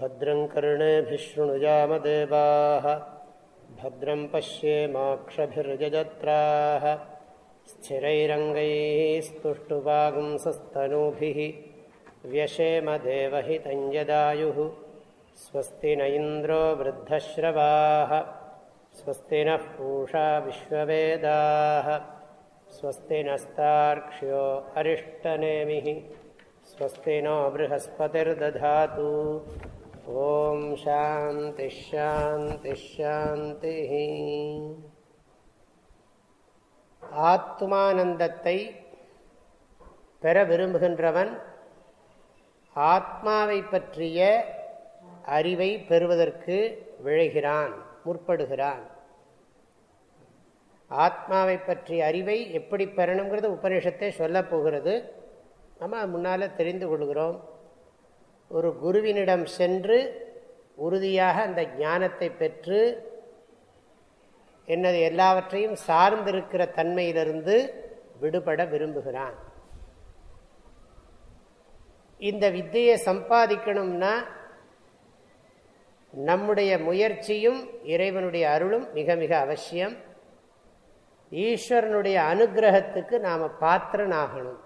भद्रं कर्णेभिशृणुयामदेवाः भद्रं पश्येमाक्षभिर्यजत्राः स्थिरैरङ्गैस्तुष्टुवागुंसस्तनूभिः व्यशेमदेवहितं यदायुः स्वस्ति न इन्द्रो वृद्धश्रवाः स्वस्ति नः पूषा विश्ववेदाः स्वस्ति नस्तार्क्ष्यो अरिष्टनेमिः स्वस्ति नो बृहस्पतिर्दधातु ॐ शान्तिश्शान्तिश्शान्तिः ஆத்மானந்தத்தை பெற விரும்புகின்றவன் ஆத்மாவை பற்றிய அறிவை பெறுவதற்கு விழைகிறான் முற்படுகிறான் ஆத்மாவை பற்றிய அறிவை எப்படி பெறணுங்கிறது உபநிஷத்தை சொல்லப் போகிறது நம்ம முன்னால் தெரிந்து கொள்கிறோம் ஒரு குருவினிடம் சென்று உறுதியாக அந்த ஞானத்தை பெற்று என்னது எல்லாவற்றையும் சார்ந்திருக்கிற தன்மையிலிருந்து விடுபட விரும்புகிறான். இந்த வித்தையை சம்பாதிக்கணும்னா நம்முடைய முயற்சியும் இறைவனுடைய அருளும் மிக மிக அவசியம். ஈஸ்வரனுடைய அனுகிரகத்துக்கு நாம் பாத்திரனாகணும்.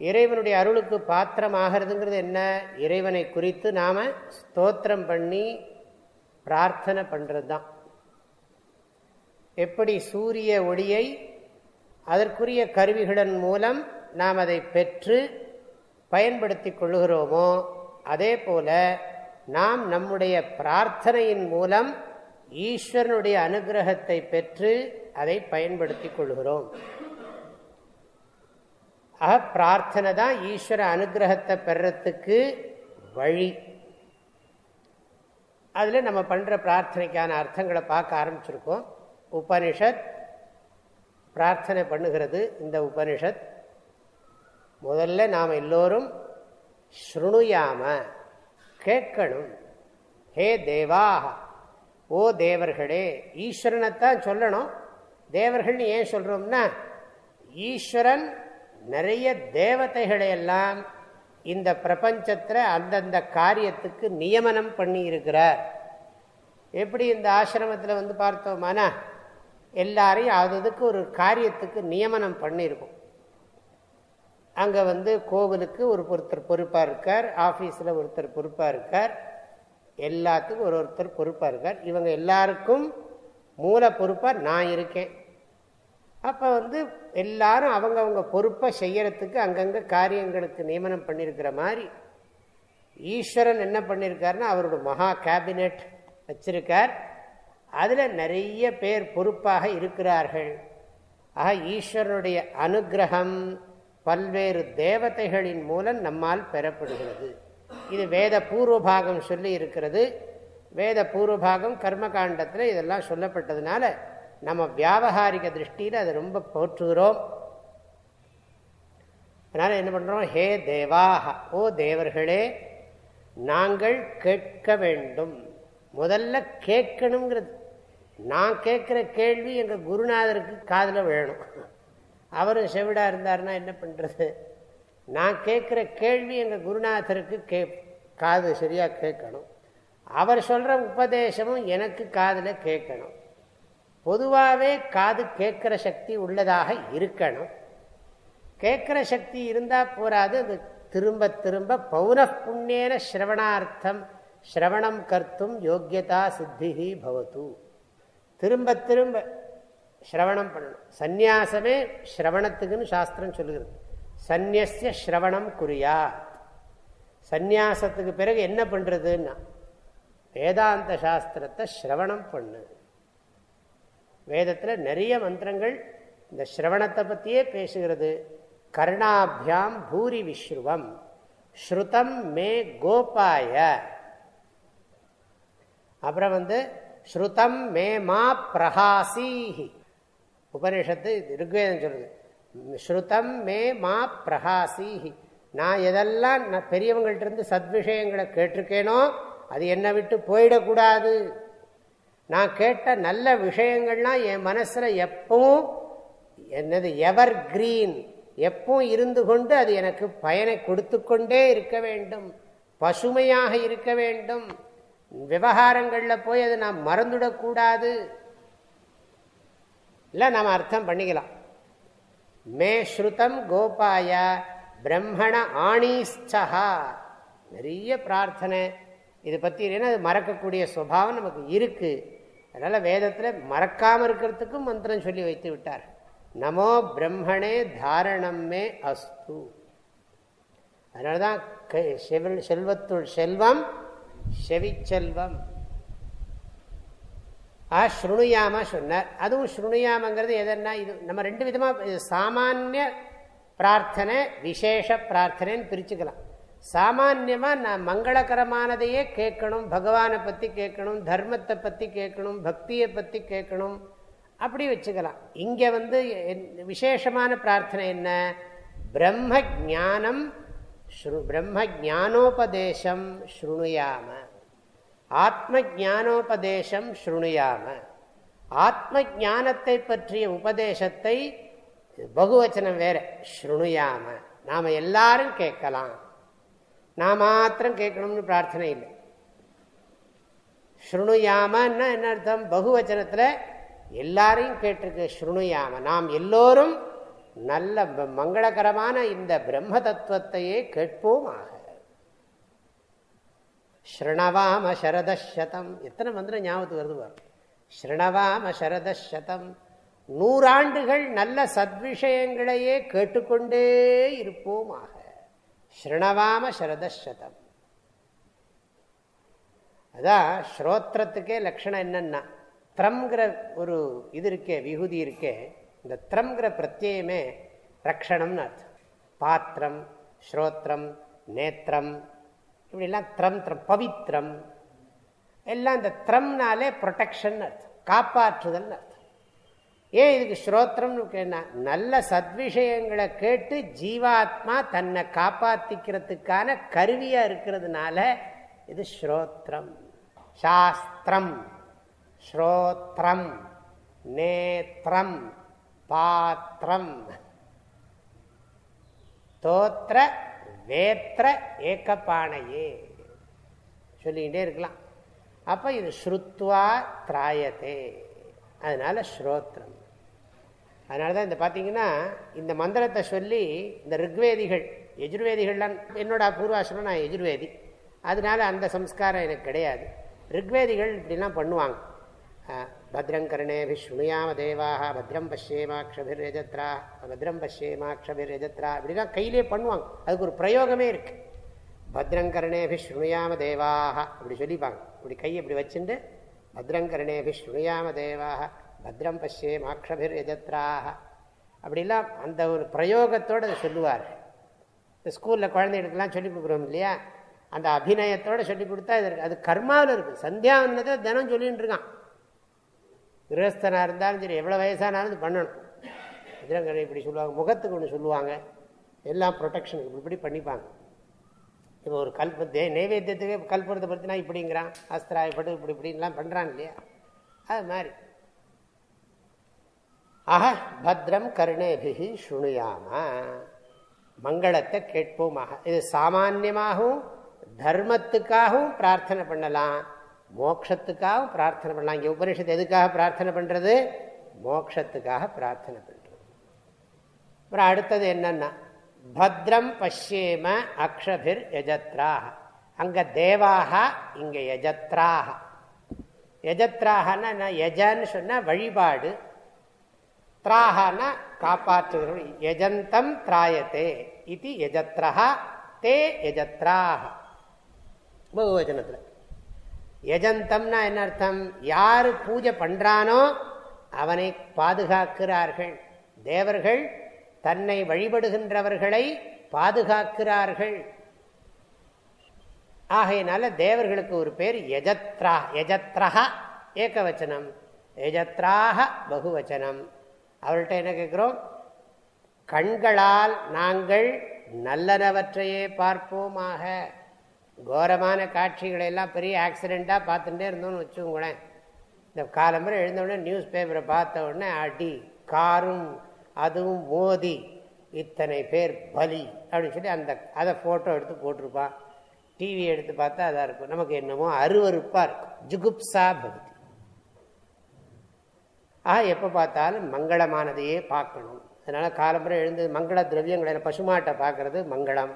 இறைவனுடைய அருளுக்கு பாத்திரம் ஆகிறதுங்கிறது என்ன? இறைவனை குறித்து நாம் ஸ்தோத்திரம் பண்ணி பிரார்த்தனை பண்ணுறது தான் எப்படி சூரிய ஒளியை அதற்குரிய கருவிகளின் மூலம் நாம் அதை பெற்று பயன்படுத்தி கொள்ளுகிறோமோ அதே போல நாம் நம்முடைய பிரார்த்தனையின் மூலம் ஈஸ்வரனுடைய அனுகிரகத்தை பெற்று அதை பயன்படுத்தி கொள்கிறோம் ஆக பிரார்த்தனை தான் ஈஸ்வர அனுகிரகத்தை பெறத்துக்கு வழி. அதில் நம்ம பண்ணுற பிரார்த்தனைக்கான அர்த்தங்களை பார்க்க ஆரம்பிச்சிருக்கோம். உபனிஷத் பிரார்த்தனை பண்ணுகிறது. இந்த உபனிஷத் முதல்ல நாம் எல்லோரும் ஸ்ருணுயாம கேட்கணும். ஹே தேவாக ஓ தேவர்களே ஈஸ்வரனைத்தான் சொல்லணும். தேவர்கள்னு ஏன் சொல்கிறோம்னா ஈஸ்வரன் நிறைய தேவதைகளை எல்லாம் இந்த பிரபஞ்சத்தில் அந்தந்த காரியத்துக்கு நியமனம் பண்ணி இருக்கிறார் எப்படி இந்த ஆசிரமத்தில் வந்து பார்த்தோமானா எல்லாரையும் அதுக்கு ஒரு காரியத்துக்கு நியமனம் பண்ணியிருக்கும். அங்கே வந்து கோவிலுக்கு ஒரு ஒருத்தர் பொறுப்பாக இருக்கார் ஆஃபீஸில் ஒருத்தர் பொறுப்பாக இருக்கார் எல்லாத்துக்கும் ஒரு ஒருத்தர் பொறுப்பாக இருக்கார். இவங்க எல்லாருக்கும் மூல பொறுப்பாக நான் இருக்கேன். அப்போ வந்து எல்லாரும் அவங்கவுங்க பொறுப்பை செய்யறதுக்கு அங்கங்கே காரியங்களுக்கு நியமனம் பண்ணியிருக்கிற மாதிரி ஈஸ்வரன் என்ன பண்ணியிருக்காருன்னா அவரோட மகா கேபினெட் வச்சிருக்கார். அதில் நிறைய பேர் பொறுப்பாக இருக்கிறார்கள். ஆக ஈஸ்வரனுடைய அனுகிரகம் பல்வேறு தேவதைகளின் மூலம் நம்மால் பெறப்படுகிறது. இது வேத பூர்வபாகம் சொல்லி இருக்கிறது. வேத பூர்வபாகம் கர்மகாண்டத்தில் இதெல்லாம் சொல்லப்பட்டதுனால நம்ம வியாபகாரிக திருஷ்டியில் அதை ரொம்ப போற்றுகிறோம். அதனால் என்ன பண்ணுறோம் ஹே தேவாக ஓ தேவர்களே நாங்கள் கேட்க வேண்டும். முதல்ல கேட்கணுங்கிறது. நான் கேட்குற கேள்வி எங்கள் குருநாதருக்கு காதில் விழணும். அவரும் செவிடாக இருந்தாருன்னா என்ன பண்ணுறது நான் கேட்குற கேள்வி எங்கள் குருநாதருக்கு கே காது சரியாக கேட்கணும். அவர் சொல்கிற உபதேசமும் எனக்கு காதில் கேட்கணும். பொதுவாகவே காது கேட்குற சக்தி உள்ளதாக இருக்கணும். கேட்குற சக்தி இருந்தால் போராது அது திரும்ப திரும்ப பௌன புண்ணியன ஸ்ரவணார்த்தம் ஸ்ரவணம் கர்த்தும் யோக்கியதா சித்திகி பவத்து திரும்ப திரும்ப ஸ்ரவணம் பண்ணணும். சந்நியாசமே ஸ்ரவணத்துக்குன்னு சாஸ்திரம் சொல்லுகிறது. சந்நியசிய ஸ்ரவணம் குறியா சந்நியாசத்துக்கு பிறகு என்ன பண்ணுறதுன்னா வேதாந்த சாஸ்திரத்தை ஸ்ரவணம் பண்ணு. வேதத்தில் நிறைய மந்திரங்கள் இந்த ஸ்ரவணத்தை பற்றியே பேசுகிறது. கர்ணாபியாம் பூரி விஸ்ருவம் ஸ்ருதம் மே கோபாய. அப்புறம் வந்து ஸ்ருதம் மே மா பிரகாசீஹி. உபனிஷத்து ருக்வேதம் சொல்லுது ஸ்ருதம் மே மா பிரகாசீஹி. நான் எதெல்லாம் நான் பெரியவங்கள்ட்ட இருந்து சத்விஷயங்களை கேட்டிருக்கேனோ அது என்னை விட்டு போயிடக்கூடாது. நான் கேட்ட நல்ல விஷயங்கள்லாம் என் மனசில் எப்பவும் என்னது எவர் கிரீன் எப்பவும் இருந்து கொண்டு அது எனக்கு பயனை கொடுத்து கொண்டே இருக்க வேண்டும். பசுமையாக இருக்க வேண்டும். விவகாரங்களில் போய் அதை நாம் மறந்துடக்கூடாது இல்லை நாம் அர்த்தம் பண்ணிக்கலாம். மே ஸ்ருதம் கோபாய பிரம்மண ஆணீஸ்டா நிறைய பிரார்த்தனை. இதை பற்றி ஏன்னா அது மறக்கக்கூடிய சுபாவம் நமக்கு இருக்குது அதனால வேதத்தில் மறக்காமல் இருக்கிறதுக்கும் மந்திரம் சொல்லி வைத்து விட்டார். நமோ பிரம்மணே தாரணம்மே அஸ்து அஸ்து. அதனாலதான் செல்வத்துள் செல்வம் செவிச்செல்வம் ஆ ஸ்ருணுயாம சொன்னார். அதுவும் ஸ்ருணுயாமங்கிறது எதன்னா இது நம்ம ரெண்டு விதமாக சாமானிய பிரார்த்தனை விசேஷ பிரார்த்தனைன்னு பிரிச்சுக்கலாம். சாமான்யமாக நான் மங்களகரமானதையே கேட்கணும் பகவானை பற்றி கேட்கணும் தர்மத்தை பற்றி கேட்கணும் பக்தியை பற்றி கேட்கணும் அப்படி வச்சுக்கலாம். இங்கே வந்து விசேஷமான பிரார்த்தனை என்ன? பிரம்ம ஜானம் பிரம்ம ஜானோபதேசம் ஸ்ருணுயாம. ஆத்ம ஜானோபதேசம் ஸ்ருணுயாம. ஆத்ம ஜானத்தை பற்றிய உபதேசத்தை பகுவச்சனம் வேற ஸ்ருணுயாம. நாம் எல்லாரும் கேட்கலாம். நான் மாத்திரம் கேட்கணும்னு பிரார்த்தனை இல்லை ஸ்ருணுயாமன்னா என்ன அர்த்தம்? பகுவச்சனத்தில் எல்லாரையும் கேட்டிருக்கு ஸ்ருணுயாம. நாம் எல்லோரும் நல்ல மங்களகரமான இந்த பிரம்ம தத்துவத்தையே கேட்போமாக. ஸ்ரணவாம சரதம் எத்தனை மந்திரம் ஞாபகத்து வருது வரும் ஸ்ரணவாம சரதம் நூறாண்டுகள் நல்ல சத்விஷயங்களையே கேட்டுக்கொண்டே இருப்போமாக. ஸ்ரணவாம ஸ்ரதம் அதான் ஸ்ரோத்திரத்துக்கே லட்சணம் என்னன்னா த்ரம்ங்கிற ஒரு இது இருக்கே விகுதி இருக்கே இந்த த்ரம்ங்கிற பிரத்யேகமே ரக்ஷணம்னு அர்த்தம். பாத்திரம் ஸ்ரோத்திரம் நேத்திரம் இப்படிலாம் த்ரம் த்ரம் பவித்ரம் எல்லாம் இந்த த்ரம்னாலே ப்ரொடெக்ஷன் அர்த்தம். காப்பாற்றுதல் அர்த்தம். ஏன் இதுக்கு ஸ்ரோத்திரம்னு கேட்டா நல்ல சத்விஷயங்களை கேட்டு ஜீவாத்மா தன்னை காப்பாற்றிக்கிறதுக்கான கருவியா இருக்கிறதுனால இது ஸ்ரோத்திரம் சாஸ்திரம். ஸ்ரோத்திரம் நேத்திரம். பாத்திரம். தோத்திர வேத்திர ஏக்கப்பானையே சொல்லிக்கிட்டே இருக்கலாம். அப்போ இது ஸ்ருத்வா திராயத்தே அதனால ஸ்ரோத்திரம் அதனால தான் இந்த பார்த்தீங்கன்னா இந்த மந்திரத்தை சொல்லி இந்த ரிக்வேதிகள் எஜுர்வேதிகள்லாம் என்னோட பூர்வாசிரம் நான் எஜுர்வேதி அதனால அந்த சம்ஸ்காரம் எனக்கு கிடையாது. ரிக்வேதிகள் இப்படிலாம் பண்ணுவாங்க. பத்ரங்கர்ணேபி ஸ்ருணுயாம தேவாக பத்ரம் பஷ்யேமாட்சபிர் ரஜத்ரா பத்ரம் பஷ்யேமாட்சபிர் ரஜத்ரா இப்படிலாம் கையிலே பண்ணுவாங்க. அதுக்கு ஒரு பிரயோகமே இருக்குது பத்ரங்கர்ணேபி ஸ்ருணுயாம தேவாக அப்படி சொல்லிப்பாங்க. இப்படி கையை இப்படி வச்சுட்டு பத்ரங்கர்ணேபி ஸ்ருணுயாம தேவாக பத்ரம் பஷ்யேமாட்சபிர் ரஜத்ராக அப்படிலாம் அந்த ஒரு பிரயோகத்தோடு அதை சொல்லுவார். இந்த ஸ்கூலில் குழந்தைகளுக்கெல்லாம் சொல்லிக் கொடுக்குறோம் இல்லையா? அந்த அபிநயத்தோடு சொல்லி கொடுத்தா இது அது கர்மாவில் இருக்குது வந்ததை தினம் சொல்லிகிட்டு இருக்கான். கிரகஸ்தனாக இருந்தாலும் சரி எவ்வளோ வயசானாலும் இது பண்ணணும். இதெல்லாம் இப்படி சொல்லுவாங்க. முகத்துக்கு ஒன்று சொல்லுவாங்க. எல்லாம் ப்ரொடெக்ஷனுக்கு இப்படி பண்ணிப்பாங்க. இப்போ ஒரு கல்ப தே நைவேத்தியத்துக்கு கல்புரத்தை பற்றினா இப்படிங்கிறான். அஸ்திராயப்பட்டு இப்படி இப்படின்லாம் பண்ணுறான் இல்லையா? அது மாதிரி. ஆஹ பத்ரம் கருணேபிகி சுணுயாம மங்களத்தை கேட்போமாக. இது சாமான்யமாகவும் தர்மத்துக்காகவும் பிரார்த்தனை பண்ணலாம். மோக்ஷத்துக்காகவும் பிரார்த்தனை பண்ணலாம். இங்கே உபனிஷத்து எதுக்காக பிரார்த்தனை பண்ணுறது மோக்ஷத்துக்காக பிரார்த்தனை பண்ணுறது அப்புறம் அடுத்தது என்னன்னா பத்ரம் பஷ்யேம அக்ஷபிர் யஜத்ராக அங்கே தேவாக இங்கே யஜத்ராக யஜத்ராகனா யஜன்னு சொன்னால் வழிபாடு. திராகனா காப்பாற்றுகிறோம். யஜந்தம் திராயத்தே இது யஜத்ரா தே யஜத்ராக பகுவச்சனத்தில் யஜந்தம்னா என்ன அர்த்தம்? யாரு பூஜை பண்ணுறானோ அவனை பாதுகாக்கிறார்கள். தேவர்கள் தன்னை வழிபடுகின்றவர்களை பாதுகாக்கிறார்கள். ஆகையினால தேவர்களுக்கு ஒரு பேர் யஜத்ரா யஜத்ரஹா ஏகவச்சனம் யஜத்ராக பகுவச்சனம். அவர்கிட்ட என்ன கேட்குறோம்? கண்களால் நாங்கள் நல்லனவற்றையே பார்ப்போமாக. கோரமான காட்சிகளை எல்லாம் பெரிய ஆக்சிடெண்ட்டாக பார்த்துட்டே இருந்தோம்னு வச்சுக்கோங்களேன். இந்த காலம்பரை எழுந்தவுடனே நியூஸ் பேப்பரை பார்த்த உடனே அடி காரும் அதுவும் மோதி இத்தனை பேர் பலி அப்படின்னு சொல்லி அந்த அதை ஃபோட்டோ எடுத்து போட்டிருப்பான் டிவி எடுத்து பார்த்தா அதாக இருக்கும். நமக்கு என்னமோ அருவறுப்பாக இருக்கும். ஜுகுப்சா பகுதி. ஆக எப்போ பார்த்தாலும் மங்களமானதையே பார்க்கணும். அதனால் காலம்புரை எழுந்து மங்கள திரவியங்களை பசுமாட்டை பார்க்கறது மங்களம்.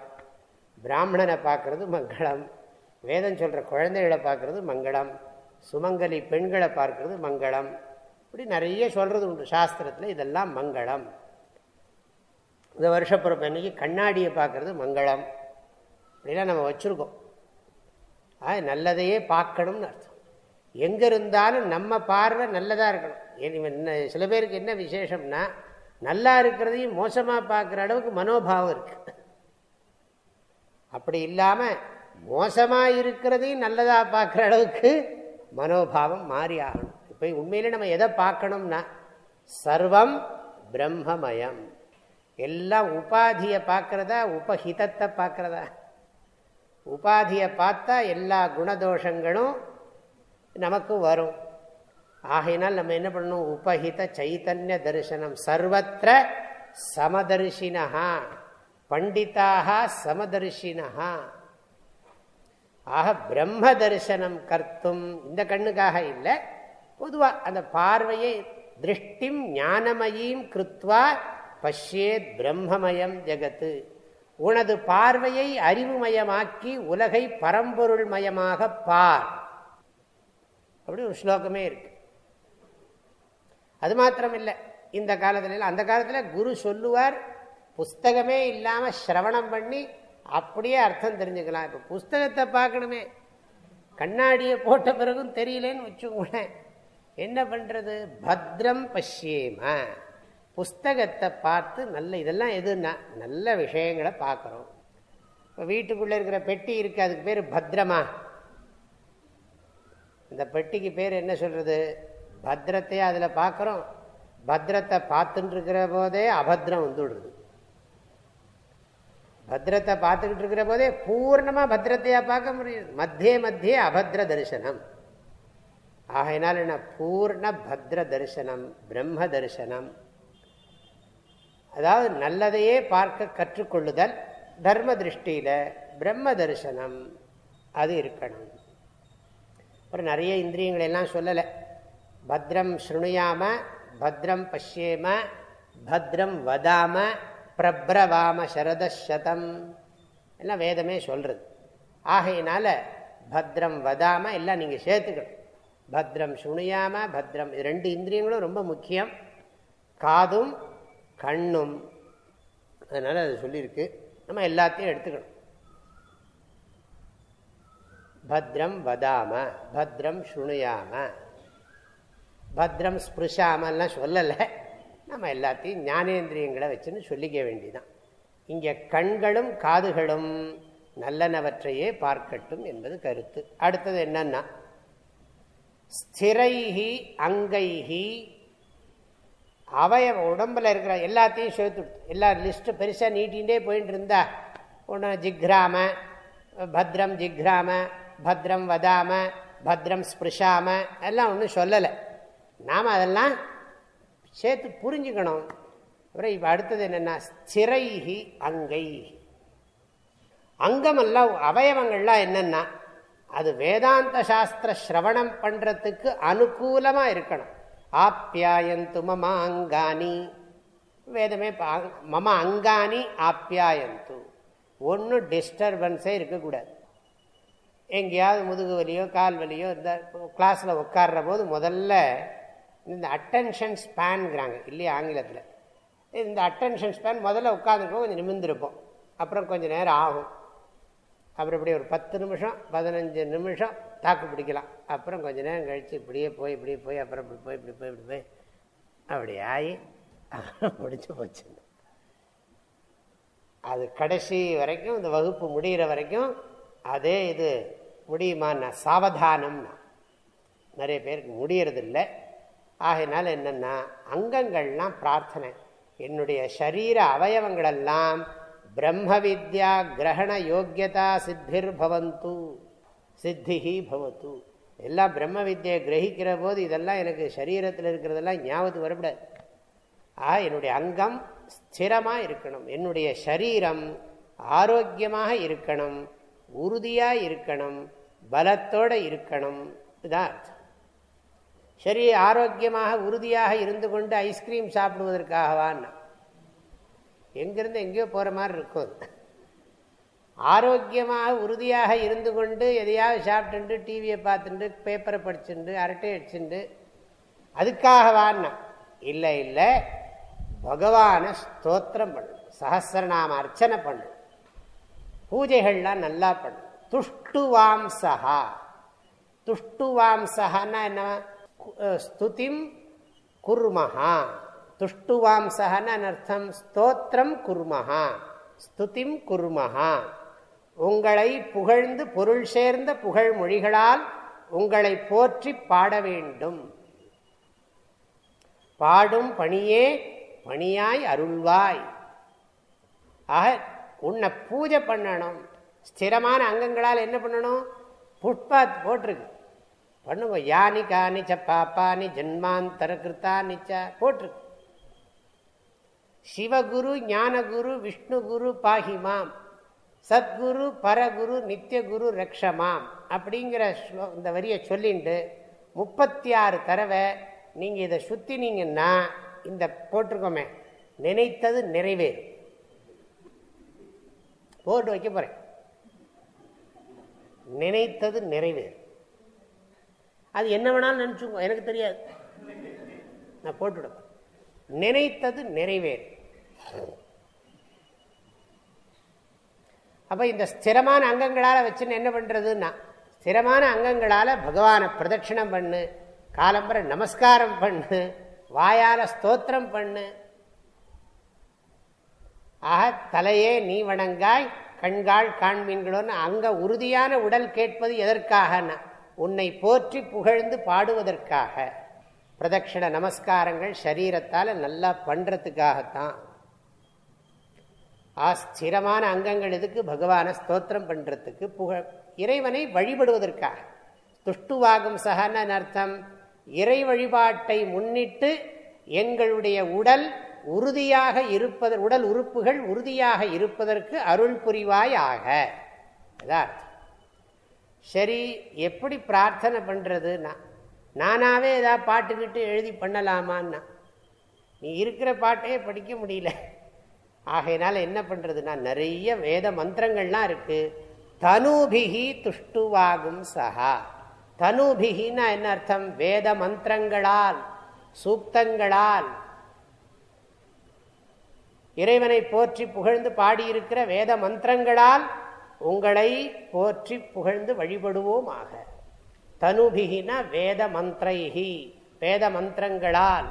பிராமணனை பார்க்கறது மங்களம். வேதம் சொல்கிற குழந்தைகளை பார்க்கறது மங்களம். சுமங்கலி பெண்களை பார்க்கறது மங்களம். இப்படி நிறைய சொல்கிறது உண்டு. சாஸ்திரத்தில் இதெல்லாம் மங்களம். இந்த வருஷப்பிறப்பு அன்னைக்கு கண்ணாடியை பார்க்கறது மங்களம். அப்படிலாம் நம்ம வச்சுருக்கோம். அது நல்லதையே பார்க்கணும்னு அர்த்தம். எங்கே இருந்தாலும் நம்ம பார்வை நல்லதாக இருக்கணும். என்ன சில பேருக்கு என்ன விசேஷம்னா நல்லா இருக்கிறதையும் மோசமாக பார்க்குற அளவுக்கு மனோபாவம் இருக்குது அப்படி இல்லாமல் மோசமாக இருக்கிறதையும் நல்லதாக பார்க்குற அளவுக்கு மனோபாவம் மாறி ஆகணும். இப்போ உண்மையில் நம்ம எதை பார்க்கணும்னா சர்வம் பிரம்மமயம். எல்லாம் உபாதியை பார்க்கறதா உபஹிதத்தை பார்க்கறதா? உபாதியை பார்த்தா எல்லா குணதோஷங்களும் நமக்கு வரும். ஆகையினால் நம்ம என்ன பண்ணணும்? உபஹித சைத்தன்ய தரிசனம். சர்வத்திர சமதர்ஷினா பண்டிதாக சமதர்ஷினா ஆக பிரம்ம தரிசனம் கர்த்தும் இந்த கண்ணுக்காக இல்லை. பொதுவாக அந்த பார்வையை திருஷ்டிம் ஞானமயீம் கிருத்வா பஷ்யேத் பிரம்மமயம் ஜெகத்து. உனது பார்வையை அறிவுமயமாக்கி உலகை பரம்பொருள் மயமாக பார். அப்படி ஒரு ஸ்லோகமே இருக்கு. அது மாத்திரம் இல்லை இந்த காலத்துல அந்த காலத்தில் குரு சொல்லுவார் புஸ்தகமே இல்லாமல் சிரவணம் பண்ணி அப்படியே அர்த்தம் தெரிஞ்சுக்கலாம். இப்போ புஸ்தகத்தை பார்க்கணுமே. கண்ணாடியை போட்ட பிறகும் தெரியலேன்னு வச்சுக்கோங்களேன். என்ன பண்ணுறது பத்ரம் பஷ்யேம. புஸ்தகத்தை பார்த்து நல்ல இதெல்லாம் எதுன்னா நல்ல விஷயங்களை பார்க்குறோம். இப்போ வீட்டுக்குள்ளே இருக்கிற பெட்டி இருக்குது அதுக்கு பேர் பத்ரமா. இந்த பெட்டிக்கு பேர் என்ன சொல்கிறது பத்ரத்தையே அதில் பார்க்குறோம். பத்ரத்தை பார்த்துட்டு இருக்கிற போதே அபத்ரம் வந்துடுறது பத்ரத்தை பார்த்துக்கிட்டு இருக்கிற போதே பூர்ணமாக பத்திரத்தையாக பார்க்க முடியுது மத்திய மத்திய அபத்ர தரிசனம். ஆகையினால் என்ன? பூர்ண பத்ர தரிசனம் பிரம்ம தரிசனம் அதாவது நல்லதையே பார்க்க கற்றுக்கொள்ளுதல் தர்ம திருஷ்டியில் பிரம்ம தரிசனம் அது இருக்கணும். அப்புறம் நிறைய இந்திரியங்கள் எல்லாம் சொல்லலை. பத்ரம் ஸ்ருணுயாம பத்ரம் பஷ்யேம பத்ரம் வதாம பிரப்ரவாம சரதசதம். எல்லாம் வேதமே சொல்கிறது ஆகையினால பத்ரம் வதாம எல்லாம் நீங்கள் சேர்த்துக்கணும். பத்ரம் சுணியாம பத்ரம் ரெண்டு இந்திரியங்களும் ரொம்ப முக்கியம். காதும் கண்ணும். அதனால் அது சொல்லியிருக்கு. நம்ம எல்லாத்தையும் எடுத்துக்கணும். பத்ரம் வதாம பத்ரம் சுணுயாம பத்ரம் ஸ்பிருஷாமல்லாம் சொல்லலை. நம்ம எல்லாத்தையும் ஞானேந்திரியங்களை வச்சுன்னு சொல்லிக்க வேண்டிதான். இங்கே கண்களும் காதுகளும் நல்லனவற்றையே பார்க்கட்டும் என்பது கருத்து. அடுத்தது என்னன்னா ஸ்திரைஹி அங்கைஹி. அவய உடம்புல இருக்கிற எல்லாத்தையும் சேர்த்து எல்லா லிஸ்ட்டு பெருசாக நீட்டிகிட்டே போயிட்டு இருந்தா ஒன்று ஜிக்ராம பத்ரம் ஜிக்ராம பத்ரம் வதாம பத்ரம் ஸ்பிருஷாம எல்லாம் ஒன்றும் சொல்லலை. நாம் அதெல்லாம் சேர்த்து புரிஞ்சுக்கணும். அப்புறம் இப்போ அடுத்தது என்னென்னா ஸ்திரைஹி அங்கை அங்கமெல்லாம் அவயவங்கள்லாம் என்னென்னா அது வேதாந்த சாஸ்திர சிரவணம் பண்ணுறதுக்கு அனுகூலமாக இருக்கணும். ஆப்யாயந்து மம அங்கானி வேதமே மம அங்கானி ஆப்யாயந்து. ஒன்றும் டிஸ்டர்பன்ஸே இருக்கக்கூடாது. எங்கேயாவது முதுகு வலியோ கால் வலியோ இந்த கிளாஸில் உட்கார்ற போது முதல்ல இந்த அட்டென்ஷன் ஸ்பேன்கிறாங்க இல்லையா ஆங்கிலத்தில். இந்த அட்டென்ஷன் ஸ்பேன் முதல்ல உட்காந்துருக்கோம் கொஞ்சம் நிமிர்ந்திருப்போம். அப்புறம் கொஞ்சம் நேரம் ஆகும். அப்புறம் இப்படி ஒரு பத்து நிமிஷம் பதினஞ்சு நிமிஷம் தாக்கு பிடிக்கலாம். அப்புறம் கொஞ்ச நேரம் கழித்து இப்படியே போய் இப்படியே போய் அப்புறம் இப்படி போய் இப்படி போய் இப்படி போய். அப்படி ஆகி முடிச்சு போச்சு. அது கடைசி வரைக்கும் இந்த வகுப்பு முடிகிற வரைக்கும் அதே இது முடியுமான்னா சாவதானம்னா. நிறைய பேருக்கு முடியறதில்லை. ஆகையினால என்னென்னா அங்கங்கள்லாம் பிரார்த்தனை. என்னுடைய சரீர அவயவங்களெல்லாம் பிரம்ம வித்யா கிரகண யோக்கியதா சித்திர் பவந்து. சித்திஹி பவத்து எல்லாம் பிரம்ம வித்தியை கிரகிக்கிற போது இதெல்லாம் எனக்கு சரீரத்தில் இருக்கிறதெல்லாம் ஞாபகத்துக்கு வரக்கூடாது. ஆ என்னுடைய அங்கம் ஸ்திரமாக இருக்கணும். என்னுடைய சரீரம் ஆரோக்கியமாக இருக்கணும். உறுதியாக இருக்கணும். பலத்தோடு இருக்கணும். இதுதான் அர்த்தம். சரி ஆரோக்கியமாக உறுதியாக இருந்து கொண்டு ஐஸ்கிரீம் சாப்பிடுவதற்காகவான்னா. எங்கிருந்து எங்கேயோ போகிற மாதிரி இருக்கும். ஆரோக்கியமாக உறுதியாக இருந்து கொண்டு எதையாவது சாப்பிட்டுண்டு டிவியை பார்த்துட்டு பேப்பரை படிச்சுண்டு அரட்டை அடிச்சுண்டு அதுக்காக வான்னா? இல்லை இல்லை. பகவானை ஸ்தோத்திரம் பண்ணு. சகசிரநாம அர்ச்சனை பண்ணு. பூஜைகள்லாம் நல்லா பண்ணு. துஷ்டுவாம்சா துஷ்டுவாம்சகான்னா என்ன ஸ்துதிம் குர்மஹா. துஷ்டுவாம்சகன்னு அர்த்தம் ஸ்தோத்திரம் குர்மஹா. ஸ்துதிம் குர்மஹா. உங்களை புகழ்ந்து பொருள் சேர்ந்த புகழ் மொழிகளால் உங்களை போற்றி பாட வேண்டும். பாடும் பணியே பணியாய் அருள்வாய். ஆக உன்னை பூஜை பண்ணணும். ஸ்திரமான அங்கங்களால் என்ன பண்ணணும்? புட்பாத் போட்டிருக்கு. பண்ணுங்க யானி காணிச்ச பாப்பானி ஜென்மாந்தர கிருத்தா ச போட்டிருக்கு. சிவகுரு ஞானகுரு விஷ்ணுகுரு பாகிமாம் சத்குரு பரகுரு நித்தியகுரு ரக்ஷமாம் அப்படிங்கிற இந்த வரியை சொல்லிண்டு முப்பத்தி ஆறு தடவை நீங்கள் இதை சுற்றினீங்கன்னா இந்த போட்டிருக்கோமே நினைத்தது நிறைவேறும். போட்டு வைக்க போகிறேன் நினைத்தது நிறைவேறும். அது என்ன வேணாலும் நினச்சிக்கோ எனக்கு தெரியாது. நான் போட்டுவிடுவேன் நினைத்தது நிறைவேறும். அப்போ இந்த ஸ்திரமான அங்கங்களால் வச்சுன்னு என்ன பண்ணுறதுன்னா ஸ்திரமான அங்கங்களால் பகவானை பிரதட்சிணம் பண்ணு காலம்பரை நமஸ்காரம் பண்ணு வாயால ஸ்தோத்திரம் பண்ணு. ஆக தலையே நீ வணங்காய் கண்கால் காண்மீன்களோன்னு அங்க உறுதியான உடல் கேட்பது எதற்காக உன்னை போற்றி புகழ்ந்து பாடுவதற்காக. பிரதட்சிண நமஸ்காரங்கள் சரீரத்தால் நல்லா பண்ணுறதுக்காகத்தான் ஆஸ்திரமான அங்கங்கள் எதுக்கு? பகவானை ஸ்தோத்திரம் பண்ணுறதுக்கு புகழ் இறைவனை வழிபடுவதற்காக. துஷ்டுவாகும் சகன அர்த்தம் இறை வழிபாட்டை முன்னிட்டு எங்களுடைய உடல் உறுதியாக இருப்பது உடல் உறுப்புகள் உறுதியாக இருப்பதற்கு அருள் புரிவாய் ஆக. சரி எப்படி பிரார்த்தனை பண்ணுறதுன்னா நானாவே ஏதாவது பாட்டுக்கிட்டு எழுதி பண்ணலாமான்னா நீ இருக்கிற பாட்டையே படிக்க முடியல. ஆகையினால என்ன பண்ணுறதுன்னா நிறைய வேத மந்திரங்கள்லாம் இருக்கு. தனுபிகி துஷ்டுவாகும் சகா தனுபிகின்னா என்ன அர்த்தம்? வேத மந்திரங்களால் சூக்தங்களால். இறைவனை போற்றி புகழ்ந்து பாடியிருக்கிற வேத மந்திரங்களால் உங்களை போற்றி புகழ்ந்து வழிபடுவோமாக. தனுபிகினா வேத மந்திரைகி வேத மந்திரங்களால்.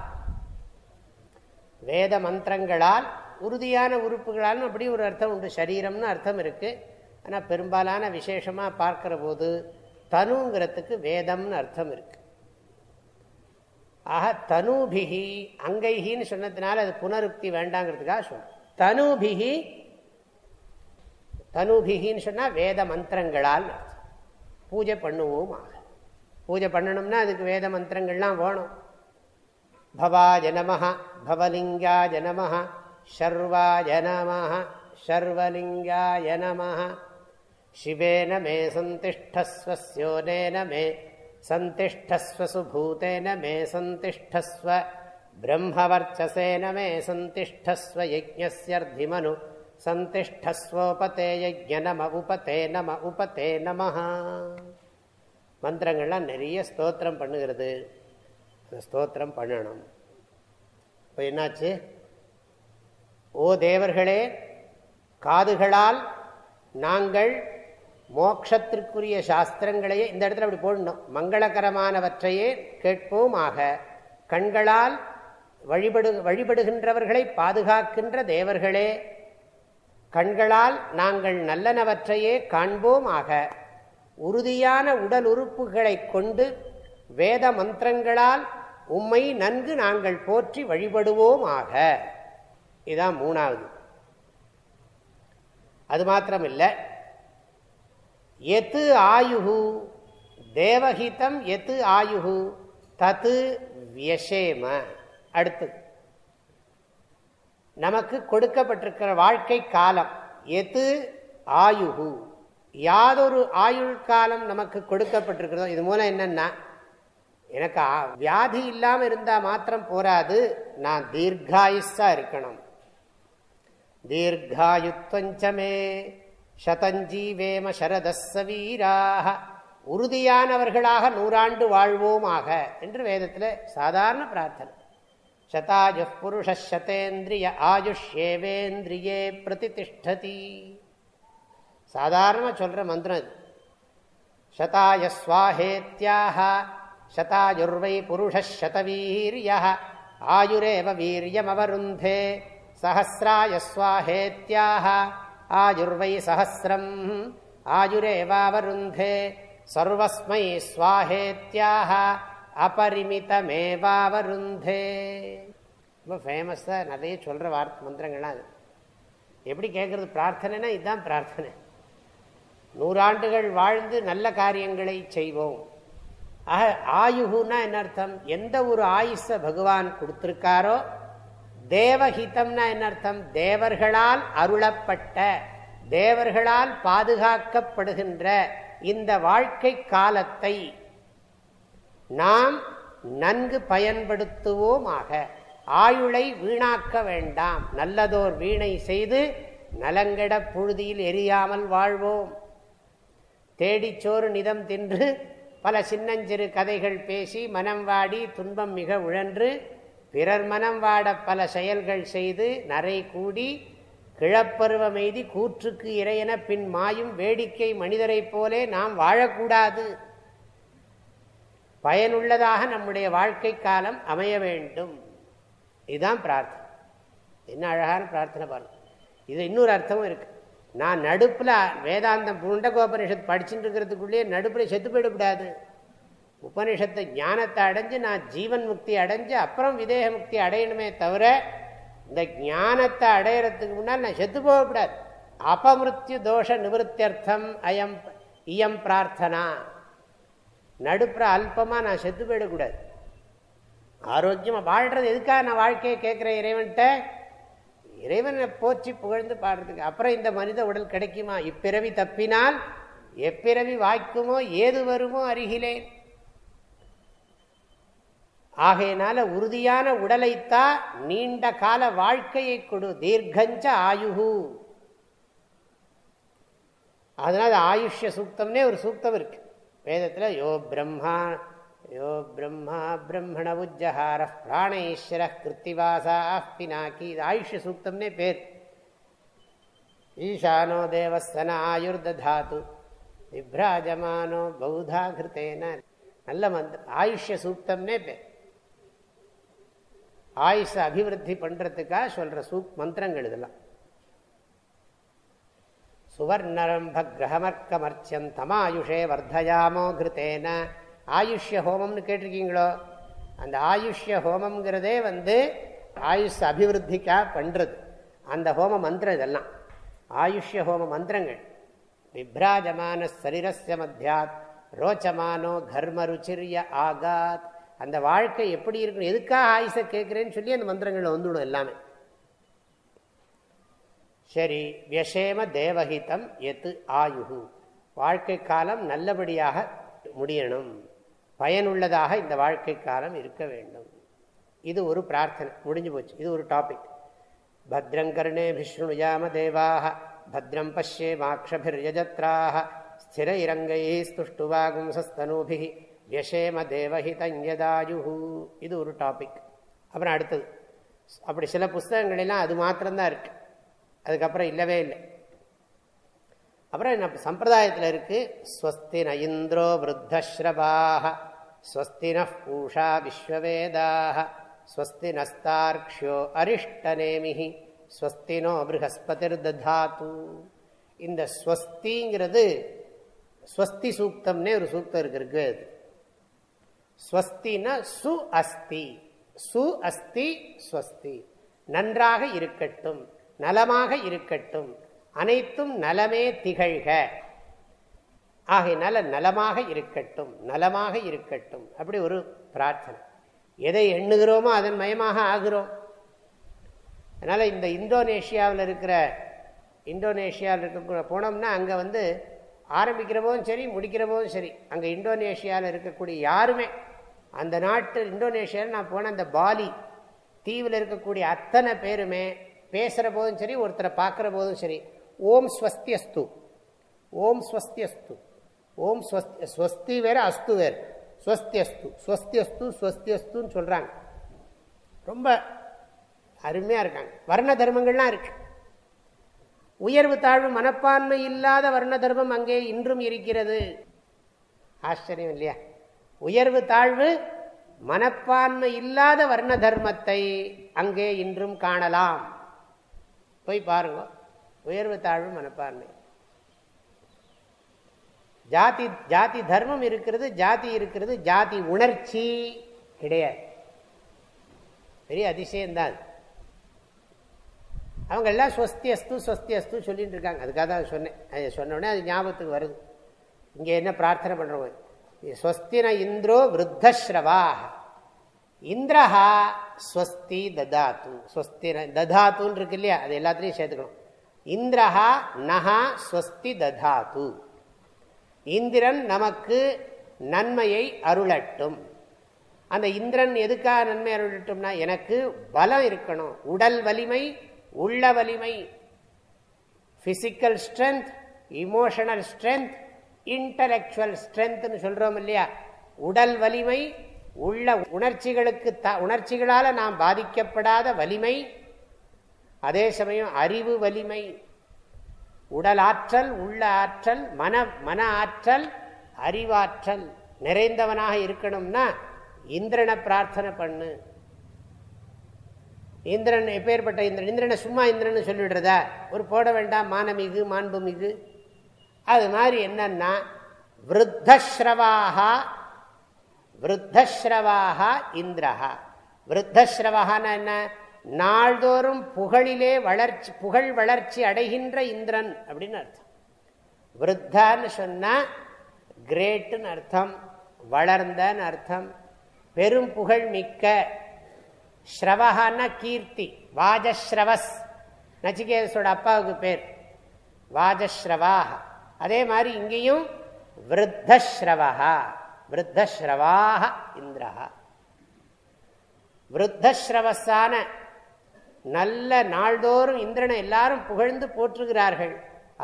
வேத மந்திரங்களால் உறுதியான உறுப்புகளாலும் அப்படி ஒரு அர்த்தம் உண்டு. சரீரம்னு அர்த்தம் இருக்கு. ஆனால் பெரும்பாலான விசேஷமாக பார்க்குற போது தனுங்கிறதுக்கு வேதம்னு அர்த்தம் இருக்கு. ஆக தனுபிகி அங்கைகின்னு சொன்னதுனால அது புனருக்தி வேண்டாங்கிறதுக்காக சொல்ல தனுபிகி தனுபிகின்னு சொன்னால் வேத மந்திரங்களால் பூஜை பண்ணுவோம் ஆக. பூஜை பண்ணணும்னா அதுக்கு வேத மந்திரங்கள்லாம் வேணும். பவாஜ ஜனமஹா பவலிங்கா ஜனமஹா ஷர்வாய நம ஷர்வலிங்காய நம शिवेन मे सन्तिष्ठस्वस्योनेन मे सन्तिष्ठस्व सुभूतेन मे सन्तिष्ठस्व ब्रह्मवर्चसेन मे सन्तिष्ठस्व यज्ञस्यर्धिमनु சந்திஷ்டஸ்வோபதே யஜ்ய நம உபதே நம உபதே நம மந்திரங்கள்லாம் நிறைய ஸ்தோத்திரம் பண்ணுகிறது அந்த ஸ்தோத்திரம் பண்ணணும் இப்போ என்னாச்சு ஓ தேவர்களே காதுகளால் நாங்கள் மோக்ஷத்திற்குரிய சாஸ்திரங்களையே இந்த இடத்துல அப்படி போடணும். மங்களகரமானவற்றையே கேட்போம் ஆக கண்களால் வழிபடு வழிபடுகின்றவர்களை பாதுகாக்கின்ற தேவர்களே கண்களால் நாங்கள் நல்லனவற்றையே காண்போம் ஆக உறுதியான உடல் உறுப்புகளை கொண்டு வேத மந்திரங்களால் உம்மை நன்கு நாங்கள் போற்றி வழிபடுவோம் ஆக இதுதான் மூணாவது. அது மாத்திரமில்லை. எத்து ஆயுகு தேவஹிதம் எத்து ஆயுகு தத்து வியசேம அடுத்து நமக்கு கொடுக்கப்பட்டிருக்கிற வாழ்க்கை காலம் எது ஆயுகு யாதொரு ஆயுள் காலம் நமக்கு கொடுக்கப்பட்டிருக்கிறதோ இது மூலம் என்னன்னா எனக்கு வியாதி இல்லாமல் இருந்தால் மாத்திரம் போராது நான் தீர்காயுஸாக இருக்கணும். தீர்காயுத்வஞ்சமே சதஞ்சீவேம சரதஸ்ஸ வீராக உறுதியானவர்களாக நூறாண்டு வாழ்வோமாக என்று வேதத்தில் சாதாரண பிரார்த்தனை. சதாஜு புருஷேந்திரிய ஆயுஷ்யேவேந்திரியே பிரதிஷ்டதி சாதாரணமாக சொல்கிற மந்திரம் இது. சதாய ஸ்வாஹேத்யாக சதாயுர்வை புருஷ சதவீரிய ஆயுரேவ வீரியமவருந்தே சஹசிராய ஸ்வாஹேத்யாக ஆயுர்வை சஹசிரம். ஆயுரேவாவருந்தே. சர்வஸ்மை ஸ்வாஹேத்யாக அபரிமிதமேவாவருந்தே. ரொம்ப ஃபேமஸாக நிறைய சொல்கிற வார்த்தை மந்திரங்கள்லாம் அது. எப்படி கேட்குறது பிரார்த்தனைனா இதுதான் பிரார்த்தனை. நூறாண்டுகள் வாழ்ந்து நல்ல காரியங்களை செய்வோம். ஆக ஆயுகுன்னா என்ன அர்த்தம்? எந்த ஒரு ஆயுஷை பகவான் கொடுத்துருக்காரோ தேவஹிதம்னா என்ன அர்த்தம்? தேவர்களால் அருளப்பட்ட தேவர்களால் பாதுகாக்கப்படுகின்ற இந்த வாழ்க்கை காலத்தை நாம் நன்கு பயன்படுத்துவோமாக. ஆயுளை வீணாக்க வேண்டாம். நல்லதோர் வீணை செய்து நலங்கட புழுதியில் எரியாமல் வாழ்வோம். தேடிச்சோறு நிதம் தின்று பல சின்னஞ்சிறு கதைகள் பேசி மனம் வாடி துன்பம் மிக உழன்று பிறர் மனம் வாட பல செயல்கள் செய்து நரை கூடி கிழப்பருவமெய்தி கூற்றுக்கு இறையென பின் மாயும் வேடிக்கை மனிதரைப் போலே நாம் வாழக்கூடாது. பயனுள்ளதாக நம்முடைய வாழ்க்கை காலம் அமைய வேண்டும். இதுதான் பிரார்த்தனை. என்ன அழகான பிரார்த்தனை பாருங்க. இது இன்னொரு அர்த்தமும் இருக்கு. நான் நடுப்புல வேதாந்தம் புண்டகோபனிஷத் படிச்சுட்டு இருக்கிறதுக்குள்ளேயே நடுப்புல செத்து போயிடக்கூடாது உபனிஷத்தை ஞானத்தை அடைஞ்சு நான் ஜீவன் முக்தி அடைஞ்சு அப்புறம் விதேக முக்தி அடையணுமே தவிர இந்த ஞானத்தை அடையிறதுக்கு முன்னால் நான் செத்து போகக்கூடாது. அபமிருத்யு தோஷ நிவர்த்தியர்த்தம் அயம் இயம் பிரார்த்தனா. நடுப்புற அல்பமாக நான் செத்து போயிடக்கூடாது. ஆரோக்கியமாக வாழ்கிறது எதுக்காக நான் வாழ்க்கையை கேட்குறேன் இறைவன்கிட்ட? இறைவனை போற்றி புகழ்ந்து பாடுறதுக்கு. அப்புறம் இந்த மனித உடல் கிடைக்குமா? இப்பிறவி தப்பினால் எப்பிறவி வாய்க்குமோ ஏது வருமோ அருகிலேன் ஆகையினால உறுதியான உடலைத்தா நீண்ட கால வாழ்க்கையை கொடு. தீர்க்கஞ்ச ஆயுகு அதனால ஆயுஷ்ய சூக்தம்னே ஒரு சூக்தம் இருக்கு. வேதத்தில் யோ பிரம்மா யோ பிரம்மா பிரம்மண உஜ்ஜஹார பிராணேஸ்வர கிருத்திவாசா பினாக்கி. இது ஆயுஷ்ய சூக்தம்னே பேர். ஈசானோ தேவஸ்தன ஆயுர்தாத்து. விப்ராஜமானோ பௌதா கிருத்தேன நல்ல மந்த ஆயுஷ்ய சூக்தம்னே பேர். ஆயுஷ அபிவிருத்தி பண்றதுக்காக சொல்ற சூக் மந்திரங்கள் இதெல்லாம். சுவர்ணரம்ப கிரகமர்க்கமர்ச்சியம் தமாயுஷே வர்தயாமோ கிருத்தேன. ஆயுஷ்ய ஹோமம்னு கேட்டிருக்கீங்களோ? அந்த ஆயுஷ்ய ஹோமம்ங்கிறதே வந்து ஆயுஷ் அபிவிருத்திக்காக பண்ணுறது அந்த ஹோம மந்திரம் இதெல்லாம். ஆயுஷ்ய ஹோம மந்திரங்கள். விப்ராஜமான சரீரஸ்ய மத்தியாத் ரோச்சமானோ கர்ம ருச்சிரிய ஆகாத். அந்த வாழ்க்கை எப்படி இருக்கணும்? எதுக்காக ஆயுசை கேட்குறேன்னு சொல்லி அந்த மந்திரங்கள் வந்துடும் எல்லாமே. சரி வியசேம தேவஹிதம் எத்து ஆயுகு வாழ்க்கை காலம் நல்லபடியாக முடியணும். பயனுள்ளதாக இந்த வாழ்க்கை காலம் இருக்க வேண்டும். இது ஒரு பிரார்த்தனை. முடிஞ்சு போச்சு. இது ஒரு டாபிக் பத்ரங்கர்ணே விஷ்ணுயாம தேவாக பத்ரம் பஷ்யே மாக்ஷபிர்யஜத்ராக ஸ்திர இரங்கை ஸ்துஷ்டுவாகும்சஸ்தனூபி வியசேம தேவஹிதஞ்சதாயு இது ஒரு டாபிக் அப்புறம் அடுத்தது. அப்படி சில புஸ்தகங்களெல்லாம் அது மாத்திரம்தான் இருக்கு. அதுக்கப்புறம் இல்லவே இல்லை. அப்புறம் என்ன சம்பிரதாயத்தில் இருக்கு? ஸ்வஸ்தின இந்திரோ விருத்தஸ்ரபாக ஸ்வஸ்தின பூஷா விஸ்வவேதாக. ஸ்வஸ்தி நஸ்தார்க்ஷியோ அரிஷ்டநேமிஹி. ஸ்வஸ்தினோ ப்ரஹஸ்பதிர் ததாத்து இந்த ஸ்வஸ்திங்கிறது ஸ்வஸ்தி சூக்தம்னே ஒரு சூக்தம் இருக்கு. இருக்கு அது ஸ்வஸ்தினா சு அஸ்தி. சு அஸ்தி ஸ்வஸ்தி. நன்றாக இருக்கட்டும் நலமாக இருக்கட்டும் அனைத்தும் நலமே திகழ்க. ஆகையினால நலமாக இருக்கட்டும் நலமாக இருக்கட்டும் அப்படி ஒரு பிரார்த்தனை. எதை எண்ணுகிறோமோ அதன் மயமாக ஆகிறோம். அதனால் இந்த இந்தோனேஷியாவில் இருக்கிற இந்தோனேஷியாவில் இருக்க போனோம்னா அங்கே வந்து ஆரம்பிக்கிறப்போதும் சரி முடிக்கிறப்போதும் சரி. அங்கே இந்தோனேஷியாவில் இருக்கக்கூடிய யாருமே அந்த நாட்டு இந்தோனேஷியாவில் நான் போன அந்த பாலி தீவில் இருக்கக்கூடிய அத்தனை பேருமே பேசுகிற போதும் சரி ஒருத்தரை பார்க்குற போதும் சரி ஓம் ஸ்வஸ்தியஸ்து. ஓம் ஸ்வஸ்தியஸ்து. ஓம் ஸ்வஸ்தி ஸ்வஸ்தி வேறு அஸ்து வேறு. ஸ்வஸ்தியஸ்து. ஸ்வஸ்தியஸ்து ஸ்வஸ்தியஸ்துன்னு சொல்கிறாங்க ரொம்ப அருமையாக இருக்காங்க. வர்ண தர்மங்கள்லாம் இருக்கு. உயர்வு தாழ்வு மனப்பான்மை இல்லாத வர்ண தர்மம் அங்கே இன்றும் இருக்கிறது. ஆச்சரியம் இல்லையா? உயர்வு தாழ்வு மனப்பான்மை இல்லாத வர்ண தர்மத்தை அங்கே இன்றும் காணலாம். போய் பாருங்க. உயர்வு தாழ்வு மனப்பான்மை. ஜாதி ஜாதி தர்மம் இருக்கிறது ஜாதி இருக்கிறது ஜாதி உணர்ச்சி கிடையாது. பெரிய அதிசயம்தான். அவங்க எல்லாம் ஸ்வஸ்தி அஸ்து ஸ்வஸ்தி அஸ்து சொல்லிட்டு இருக்காங்க. அதுக்காக தான் சொன்னேன். அது சொன்னோடனே அது ஞாபகத்துக்கு வருது. இங்கே என்ன பிரார்த்தனை பண்ணுறோம் ஸ்வஸ்தின இந்திரோ விருத்தஸ்ரவா இந்திரஹா ஸ்வஸ்தி ததாத்து ஸ்வஸ்தின ததாத்துன்னு இருக்கு இல்லையா அது எல்லாத்துலேயும் சேர்த்துக்கணும் இந்திரஹா நகா ஸ்வஸ்தி ததாத்து இந்திரன் நமக்கு நன்மையை அருளட்டும் அந்த இந்திரன் எதுக்காக நன்மை அருளட்டும்னா எனக்கு பலம் இருக்கணும் உடல் வலிமை உள்ள வலிமை physical strength emotional strength intellectual ஸ்ட்ரென்த்னு சொல்கிறோம் இல்லையா? உடல் வலிமை உள்ள உணர்ச்சிகளுக்கு த உணர்ச்சிகளால் நாம் பாதிக்கப்படாத வலிமை அதே சமயம் அறிவு வலிமை உடல் ஆற்றல் உள்ள ஆற்றல் மன மன ஆற்றல் அறிவாற்றல் நிறைந்தவனாக இருக்கணும்னா இந்திரனை பிரார்த்தனை பண்ணு. இந்திரன் எப்பேற்பட்ட இந்திரன்? இந்திரனை சும்மா இந்திரன் சொல்லிவிடுறதா ஒரு போட வேண்டாம் மானமிகு மாண்புமிகு. அது மாதிரி என்னன்னா விருத்தஸ்ரவாக விருத்தஸ்ரவாக இந்திரஹா. விருத்தஸ்ரவாகனா என்ன? நாள்தோறும் புகழிலே வளர்ச்சி புகழ் வளர்ச்சி அடைகின்ற இந்திரன் அப்படின்னு அர்த்தம். விருத்தான்னு சொன்னால் கிரேட்டுன்னு அர்த்தம் வளர்ந்தன்னு அர்த்தம் பெரும் புகழ் மிக்க. ஸ்ரவஹான்னா கீர்த்தி வாஜஸ்ரவஸ். நச்சிகேதஸோட அப்பாவுக்கு பேர். வாஜஸ்ரவாக அதே மாதிரி இங்கேயும் விருத்தஸ்ரவா விருத்தஸ்ரவாக இந்திரஹா. விருத்தஸ்ரவஸான நல்ல நாள்தோறும் இந்திரனை எல்லாரும் புகழ்ந்து போற்றுகிறார்கள்.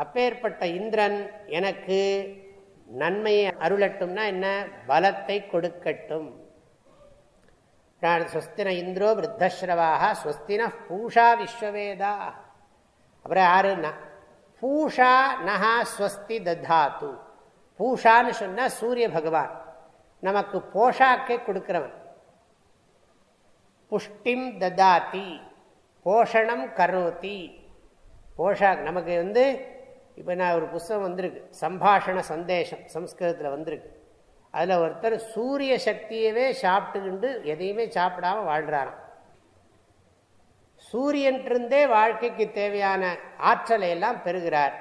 அப்பேற்பட்ட இந்திரன் எனக்கு நன்மையை அருளட்டும்னா என்ன? பலத்தை கொடுக்கட்டும். ஸ்வஸ்தின இந்திரோ விருத்தஸ்ரவாக ஸ்வஸ்தின பூஷா விஸ்வவேதா. அப்புறம் யாருன்னா பூஷா நகா ஸ்வஸ்தி தத்தாத்து. பூஷான்னு சொன்னால் சூரிய பகவான். நமக்கு போஷாக்கை கொடுக்கிறவன். புஷ்டிம் ததாத்தி போஷணம் கரோத்தி போஷாக் நமக்கு வந்து இப்போ நான் ஒரு புஸ்தகம் வந்திருக்கு. சம்பாஷண சந்தேஷம் சம்ஸ்கிருதத்தில் வந்திருக்கு. அதில் ஒருத்தர் சூரிய சக்தியவே சாப்பிட்டுக்கிண்டு எதையுமே சாப்பிடாமல் வாழ்கிறாராம் சூரியன்றிருந்தே வாழ்க்கைக்கு தேவையான ஆற்றலை எல்லாம் பெறுகிறார்.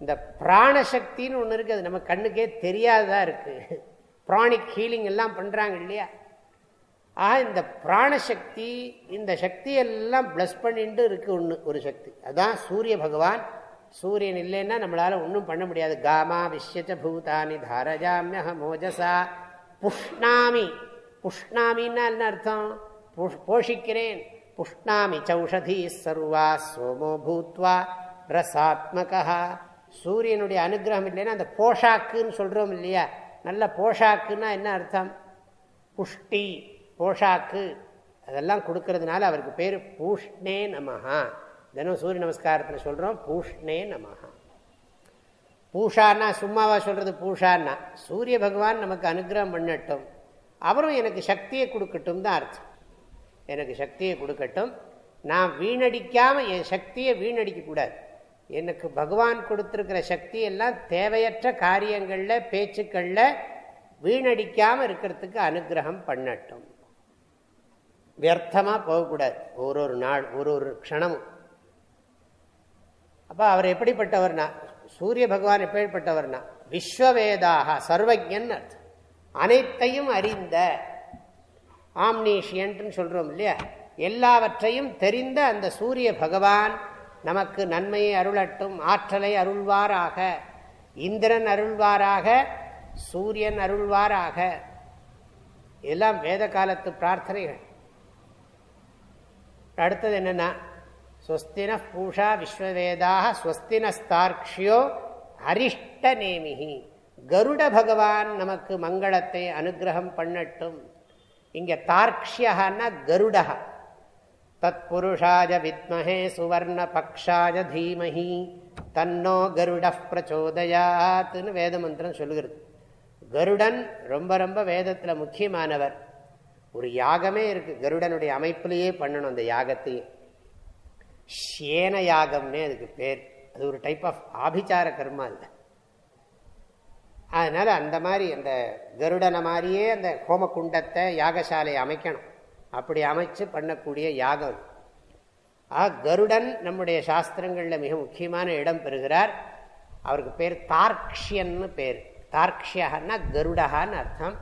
இந்த பிராணசக்தின்னு ஒன்று இருக்குது அது நம்ம கண்ணுக்கே தெரியாததாக இருக்குது ப்ராணிக் ஹீலிங் எல்லாம் பண்ணுறாங்க இல்லையா? ஆக இந்த பிராணசக்தி இந்த சக்தி எல்லாம் பிளஸ் பண்ணிட்டு இருக்குது ஒன்று ஒரு சக்தி. அதான் சூரிய பகவான். சூரியன் இல்லைன்னா நம்மளால் ஒன்றும் பண்ண முடியாது. காமா விஷ்யச்ச பூதானி தாரஜாமியக மோஜசா. புஷ்ணாமி. புஷ்ணாமின்னா என்ன அர்த்தம்? போஷிக்கிறேன். உஷ்ணாமி சௌஷதி சர்வா சோமோ பூத்வா ரசாத்மகா சூரியனுடைய அனுகிரகம் இல்லைன்னா அந்த போஷாக்குன்னு சொல்கிறோம் இல்லையா? நல்ல போஷாக்குன்னா என்ன அர்த்தம் புஷ்டி போஷாக்கு அதெல்லாம் கொடுக்கறதுனால அவருக்கு பேர் பூஷ்ணே நமஹா தினம் சூரிய நமஸ்காரத்தில் சொல்கிறோம் பூஷ்ணே நமஹா பூஷான்னா சும்மாவா சொல்கிறது பூஷான்னா சூரிய பகவான் நமக்கு அனுகிரகம் பண்ணட்டும் அவரும் எனக்கு சக்தியை கொடுக்கட்டும் தான் அர்த்தம். எனக்கு சக்தியை கொடுக்கட்டும். நான் வீணடிக்காமல் என் சக்தியை வீணடிக்கக்கூடாது எனக்கு பகவான் கொடுத்துருக்கிற சக்தி எல்லாம் தேவையற்ற காரியங்களில் பேச்சுக்களில் வீணடிக்காமல் இருக்கிறதுக்கு அனுகிரகம் பண்ணட்டும். வியர்த்தமாக போகக்கூடாது. ஒரு ஒரு நாள் ஒரு ஒரு க்ஷணமும். அப்போ அவர் எப்படிப்பட்டவர்னா சூரிய பகவான் எப்படிப்பட்டவர்னா விஸ்வவேதாக சர்வஜன் அர்த்தம். அனைத்தையும் அறிந்த ஆம்னீஷியன்ட்னு சொல்கிறோம் இல்லையா? எல்லாவற்றையும் தெரிந்த அந்த சூரிய பகவான் நமக்கு நன்மையை அருளட்டும் ஆற்றலை அருள்வாராக. இந்திரன் அருள்வாராக சூரியன் அருள்வாராக. எல்லாம் வேத காலத்து பிரார்த்தனைகள். அடுத்தது என்னென்னா ஸ்வஸ்தின பூஷா விஸ்வவேதாக ஸ்வஸ்தினஸ்தார்க்ஷியோ அரிஷ்ட நேமிகி. கருட பகவான் நமக்கு மங்களத்தை அனுகிரகம் பண்ணட்டும். இங்க தார்க்ஷியன்னா கருடா தத் புருஷாய வித்மஹே சுவர்ண பக்ஷாய தீமஹி. தன்னோ கருட பிரச்சோதயாத்துன்னு வேதமந்திரம் சொல்கிறது சொல்லுகிறது. கருடன் ரொம்ப ரொம்ப வேதத்தில் முக்கியமானவர். ஒரு யாகமே இருக்கு. கருடனுடைய அமைப்பிலேயே பண்ணணும் அந்த யாகத்தையே ஷேன யாகம்னே அதுக்கு பேர். அது ஒரு டைப் ஆஃப் ஆபிச்சார கர்மா இல்லை அதனால் அந்த மாதிரி அந்த கருடனை மாதிரியே அந்த ஹோமகுண்டத்தை யாகசாலையை அமைக்கணும். அப்படி அமைச்சு பண்ணக்கூடிய யாகம். ஆ கருடன் நம்முடைய சாஸ்திரங்களில் மிக முக்கியமான இடம் பெறுகிறார். அவருக்கு பேர் தார்க்ஷியன்னு பேர். தார்க்ஷியன்னா கருடகான்னு அர்த்தம்.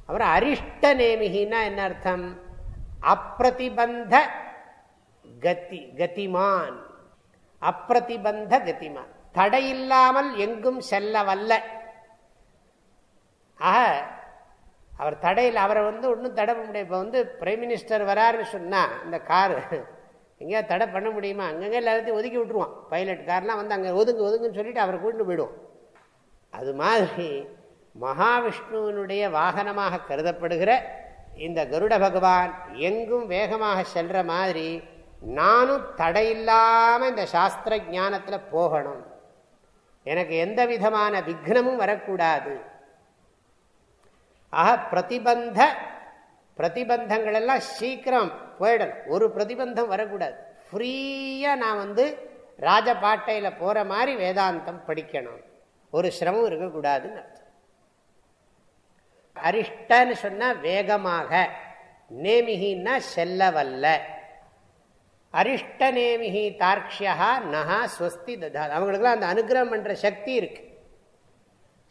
அப்புறம் அரிஷ்ட நேமிகின்னா என்ன அர்த்தம்? அப்பிரதிபந்த கத்தி கதிமான். அப்பிரதிபந்த கதிமான். தடையில்லாமல் எங்கும் செல்ல வல்ல ஆக அவர் தடையில் அவரை வந்து ஒன்றும் தடை பண்ண முடியாது. இப்போ வந்து பிரைம் மினிஸ்டர் வராருன்னு சொன்னால் இந்த காரு எங்கேயா தடை பண்ண முடியுமா? அங்கங்கே எல்லாத்தையும் ஒதுக்கி விட்டுருவான். பைலட் கார்லாம் வந்து அங்கே ஒதுங்கு ஒதுங்குன்னு சொல்லிட்டு அவரை கூட்டு போயிடுவோம் அது மாதிரி மகாவிஷ்ணுவனுடைய வாகனமாக கருதப்படுகிற இந்த கருட பகவான் எங்கும் வேகமாக செல்ற மாதிரி நானும் தடையில்லாமல் இந்த சாஸ்திர ஞானத்தில் போகணும். எனக்கு எந்த விதமான விக்னமும் வரக்கூடாது. ஆக பிரதிபந்த பிரதிபந்தங்கள் எல்லாம் சீக்கிரம் போயிடணும். ஒரு பிரதிபந்தம் வரக்கூடாது. ஃப்ரீயாக நான் வந்து ராஜபாட்டையில் போகிற மாதிரி வேதாந்தம் படிக்கணும். ஒரு சிரமம் இருக்கக்கூடாதுன்னு அர்த்தம். அரிஷ்டன்னு சொன்னால் வேகமாக. நேமிகின்னா செல்லவல்ல. அரிஷ்ட நேமிகி தார்க்ஷியா நகா ஸ்வஸ்தி ததா அவங்களுக்குலாம் அந்த அனுகிரகம் பண்ணுற சக்தி இருக்குது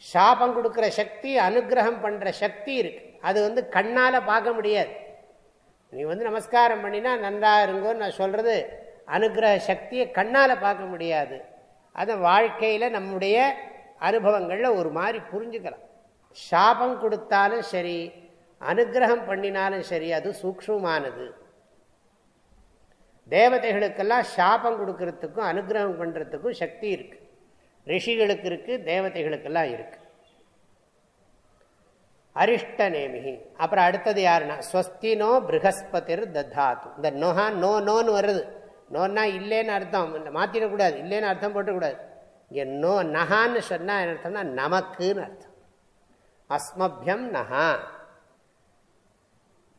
சாபம் கொடுக்குற சக்தி அனுகிரகம் பண்ணுற சக்தி இருக்கு. அது வந்து கண்ணால் பார்க்க முடியாது. நீ வந்து நமஸ்காரம் பண்ணினா நன்றா இருங்கோன்னு நான் சொல்கிறது அனுகிரக சக்தியை கண்ணால் பார்க்க முடியாது. அதை வாழ்க்கையில் நம்முடைய அனுபவங்களில் ஒரு மாதிரி புரிஞ்சுக்கலாம். சாபம் கொடுத்தாலும் சரி அனுகிரகம் பண்ணினாலும் சரி அது சூக்ஷமானது தேவதைகளுக்கெல்லாம் சாபம் கொடுக்கறதுக்கும் அனுகிரகம் பண்ணுறதுக்கும் சக்தி இருக்கு. ரிஷிகளுக்கு இருக்கு தேவதைகளுக்கெல்லாம் இருக்கு. அரிஷ்ட நேமிகி அப்புறம் அடுத்தது யாருன்னா ஸ்வஸ்தினோ பிருகஸ்பதிர் தத்தாத்து இந்த நோஹா நோ நோன்னு வருது. நோன்னா இல்லைன்னு அர்த்தம். மாற்றிடக்கூடாது இல்லைன்னு அர்த்தம் போட்டக்கூடாது. இங்கே நோ நகான்னு சொன்னால் என்ன அர்த்தம்னா நமக்குன்னு அர்த்தம். அஸ்மபியம் நகா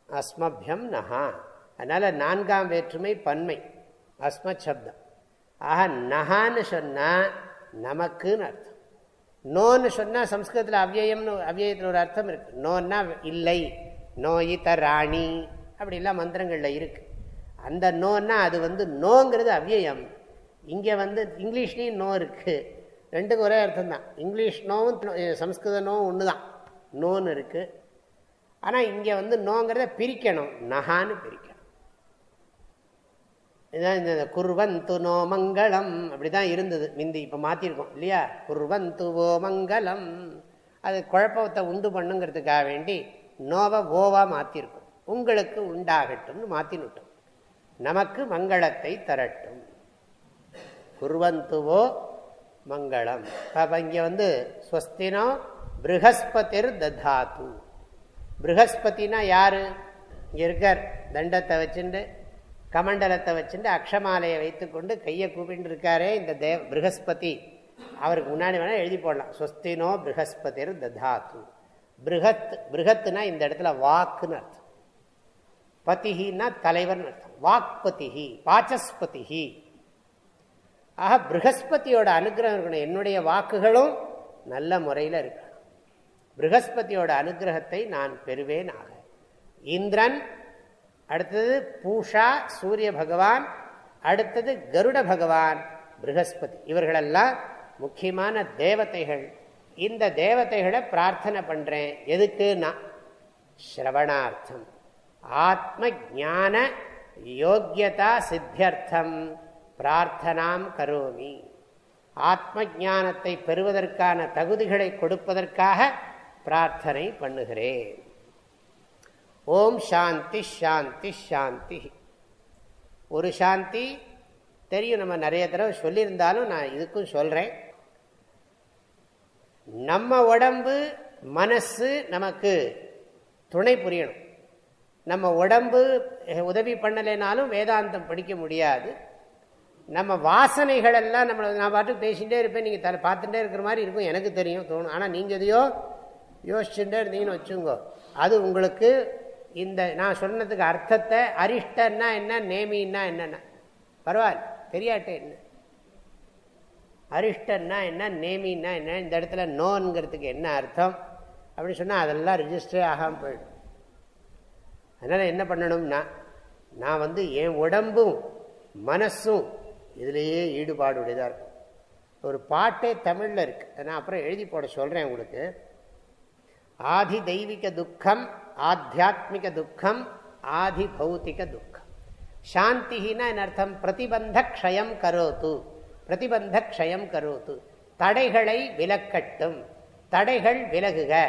அஸ்மபியம் நகா அதனால் நான்காம் வேற்றுமை பன்மை. அஸ்ம சப்தம். ஆக நகான்னு சொன்னால் நமக்குன்னு அர்த்தம். நோன்னு சொன்னால் சம்ஸ்கிருதத்தில் அவ்யயம்னு அவ்யயத்தில் ஒரு அர்த்தம் இருக்குது நோன்னா இல்லை. நோயித்த ராணி அப்படிலாம் மந்திரங்களில் இருக்குது அந்த நோன்னா அது வந்து நோங்கிறது அவ்யயம் இங்கே வந்து இங்கிலீஷ்லேயும் நோ இருக்குது ரெண்டுக்கும் ஒரே அர்த்தம் தான் இங்கிலீஷ் நோவும் சம்ஸ்கிருத நோவும் ஒன்று தான் நோன்னு இருக்குது ஆனால் இங்கே வந்து நோங்கிறத பிரிக்கணும். நகான்னு பிரிக்கணும். இந்த குர்வந்து நோ மங்களம். அப்படிதான் இருந்தது. மிந்தி இப்போ மாற்றிருக்கோம் இல்லையா? குர்வந்து ஓ மங்களம். அது குழப்பத்தை உண்டு பண்ணுங்கிறதுக்காக வேண்டி நோவை ஓவா மாற்றிருக்கோம் உங்களுக்கு உண்டாகட்டும்னு மாற்றினுட்டோம் நமக்கு மங்களத்தை தரட்டும். குர்வந்துவோ மங்களம். அப்போ இங்கே வந்து ஸ்வஸ்தினோ பிருகஸ்பதிர் ததாத்து பிருகஸ்பதினா யார்? இங்கே இருக்கார். தண்டத்தை வச்சுட்டு கமண்டலத்தை வச்சுட்டு அக்ஷமாலையை வைத்துக்கொண்டு கையை கூப்பிட்டு இருக்காரே இந்த தேவ ப்ரகஸ்பதி. அவருக்கு முன்னாடி வேணால் எழுதி போடலாம். ஸ்வஸ்தினோ பிருகஸ்பதிர் ததாத்து. ப்ரகத் பிருகத்துனா இந்த இடத்துல வாக்குன்னு அர்த்தம். பதிஹின்னா தலைவர்னு அர்த்தம். வாக்பதிஹி பாச்சஸ்பதிஹி. ஆக ப்ரகஸ்பதியோட அனுகிரகம் இருக்கணும். என்னுடைய வாக்குகளும் நல்ல முறையில் இருக்கணும். ப்ரகஸ்பதியோட அனுகிரகத்தை நான் பெறுவேன் ஆக. இந்திரன் அடுத்தது பூஷா சூரிய பகவான் அடுத்தது கருட பகவான் பிருகஸ்பதி. இவர்களெல்லாம் முக்கியமான தேவதைகள். இந்த தேவதைகளை பிரார்த்தனை பண்ணுறேன் எதுக்குன்னா ஸ்ரவணார்த்தம். ஆத்ம ஜான யோக்கியதா சித்தியர்த்தம். பிரார்த்தனாம் கரோமி. ஆத்ம ஞானத்தை பெறுவதற்கான தகுதிகளை கொடுப்பதற்காக பிரார்த்தனை பண்ணுகிறேன். ஓம் சாந்தி ஷாந்தி ஷாந்தி ஒரு சாந்தி தெரியும் நம்ம நிறைய தடவை சொல்லியிருந்தாலும் நான் இதுக்கும் சொல்கிறேன் நம்ம உடம்பு மனசு நமக்கு துணை புரியணும். நம்ம உடம்பு உதவி பண்ணலைனாலும் வேதாந்தம் படிக்க முடியாது. நம்ம வாசனைகள் எல்லாம் நம்ம நான் பாட்டுக்கு பேசிகிட்டே இருப்பேன் நீங்கள் தலை பார்த்துட்டே இருக்கிற மாதிரி இருக்கும் எனக்கு தெரியும் தோணும். ஆனால் நீங்கள் எதையோ யோசிச்சுட்டே இருந்தீங்கன்னு வச்சுங்கோ அது உங்களுக்கு இந்த நான் சொன்னதுக்கு அர்த்தத்தை அரிஷ்டன்னா என்ன நேமின்னா என்னென்ன. பரவாயில்ல தெரியாட்டே என்ன. அரிஷ்டன்னா என்ன நேமின்னா என்ன இந்த இடத்துல நோன்கிறதுக்கு என்ன அர்த்தம்? அப்படின்னு சொன்னால் அதெல்லாம் ரிஜிஸ்டரே ஆகாமல் போயிடும். அதனால் என்ன பண்ணணும்னா நான் வந்து என் உடம்பும் மனசும் இதுலேயே ஈடுபாடுடையதாக இருக்கும். ஒரு பாட்டே தமிழில் இருக்குது நான் அப்புறம் எழுதி போட சொல்கிறேன் உங்களுக்கு. ஆதி தெய்வீக துக்கம் ஆத்தியாத்மிக துக்கம் ஆதி பௌத்திக துக்கம். சாந்தினா என் அர்த்தம்? பிரதிபந்த க்ஷயம் கரோத்து. பிரதிபந்த க்ஷயம் கரோத்து. தடைகளை விலக்கட்டும். தடைகள் விலகுக.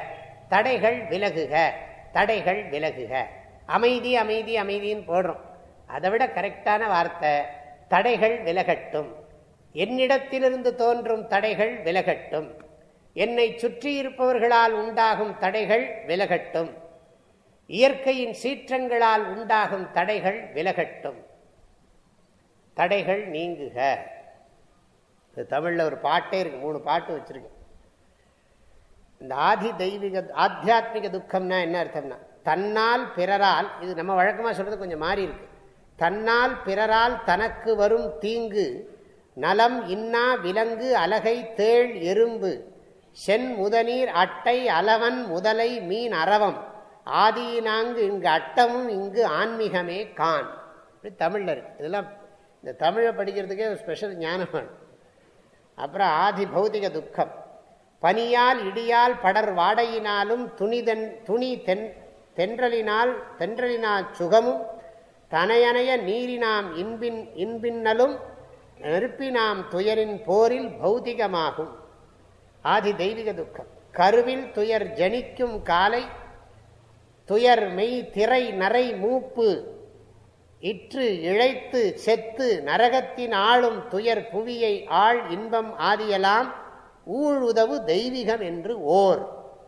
தடைகள் விலகுக. தடைகள் விலகுக. அமைதி அமைதி அமைதின்னு போடுறோம். அதை விட கரெக்டான வார்த்தை தடைகள் விலகட்டும். என்னிடத்திலிருந்து தோன்றும் தடைகள் விலகட்டும். என்னை சுற்றி இருப்பவர்களால் உண்டாகும் தடைகள் விலகட்டும். இயற்கையின் சீற்றங்களால் உண்டாகும் தடைகள் விலகட்டும். தடைகள் நீங்குக. தமிழில் ஒரு பாட்டே இருக்கு மூணு பாட்டு வச்சிருக்கேன் இந்த ஆதி தெய்வீக ஆத்தியாத்மிக துக்கம்னா என்ன அர்த்தம்னா தன்னால் பிறரால் இது நம்ம வழக்கமாக சொல்றது கொஞ்சம் மாறி இருக்கு. தன்னால் பிறரால் தனக்கு வரும் தீங்கு நலம் இன்னா விலங்கு அலகை தேள் எறும்பு சென் முதநீர் அட்டை அலவன் முதலை மீன் அரவம். ஆதீனாங்கு இங்கு அட்டமும் இங்கு ஆன்மீகமே கான். இப்படி தமிழில் இருக்கு. இதெல்லாம் இந்த தமிழை படிக்கிறதுக்கே ஒரு ஸ்பெஷல் ஞானம் வேணும். அப்புறம் ஆதி பௌதிக துக்கம். பனியால் இடியால் படர் வாடையினாலும் துணிதன் துணி தென் தென்றலினால் தென்றலினால் சுகமும் தனையனைய நீரினாம் இன்பின் இன்பின்னலும் நெருப்பினாம் துயரின் போரில் பௌதிகமாகும். ஆதி தெய்வீக துக்கம். கருவில் துயர் ஜனிக்கும் காலை துயர் மெய் திரை நரை மூப்பு. இற்று இழைத்து செத்து நரகத்தின் ஆளும் துயர் புவியை ஆள் இன்பம் ஆதியலாம். ஊழ் உதவு தெய்வீகம் என்று ஓர்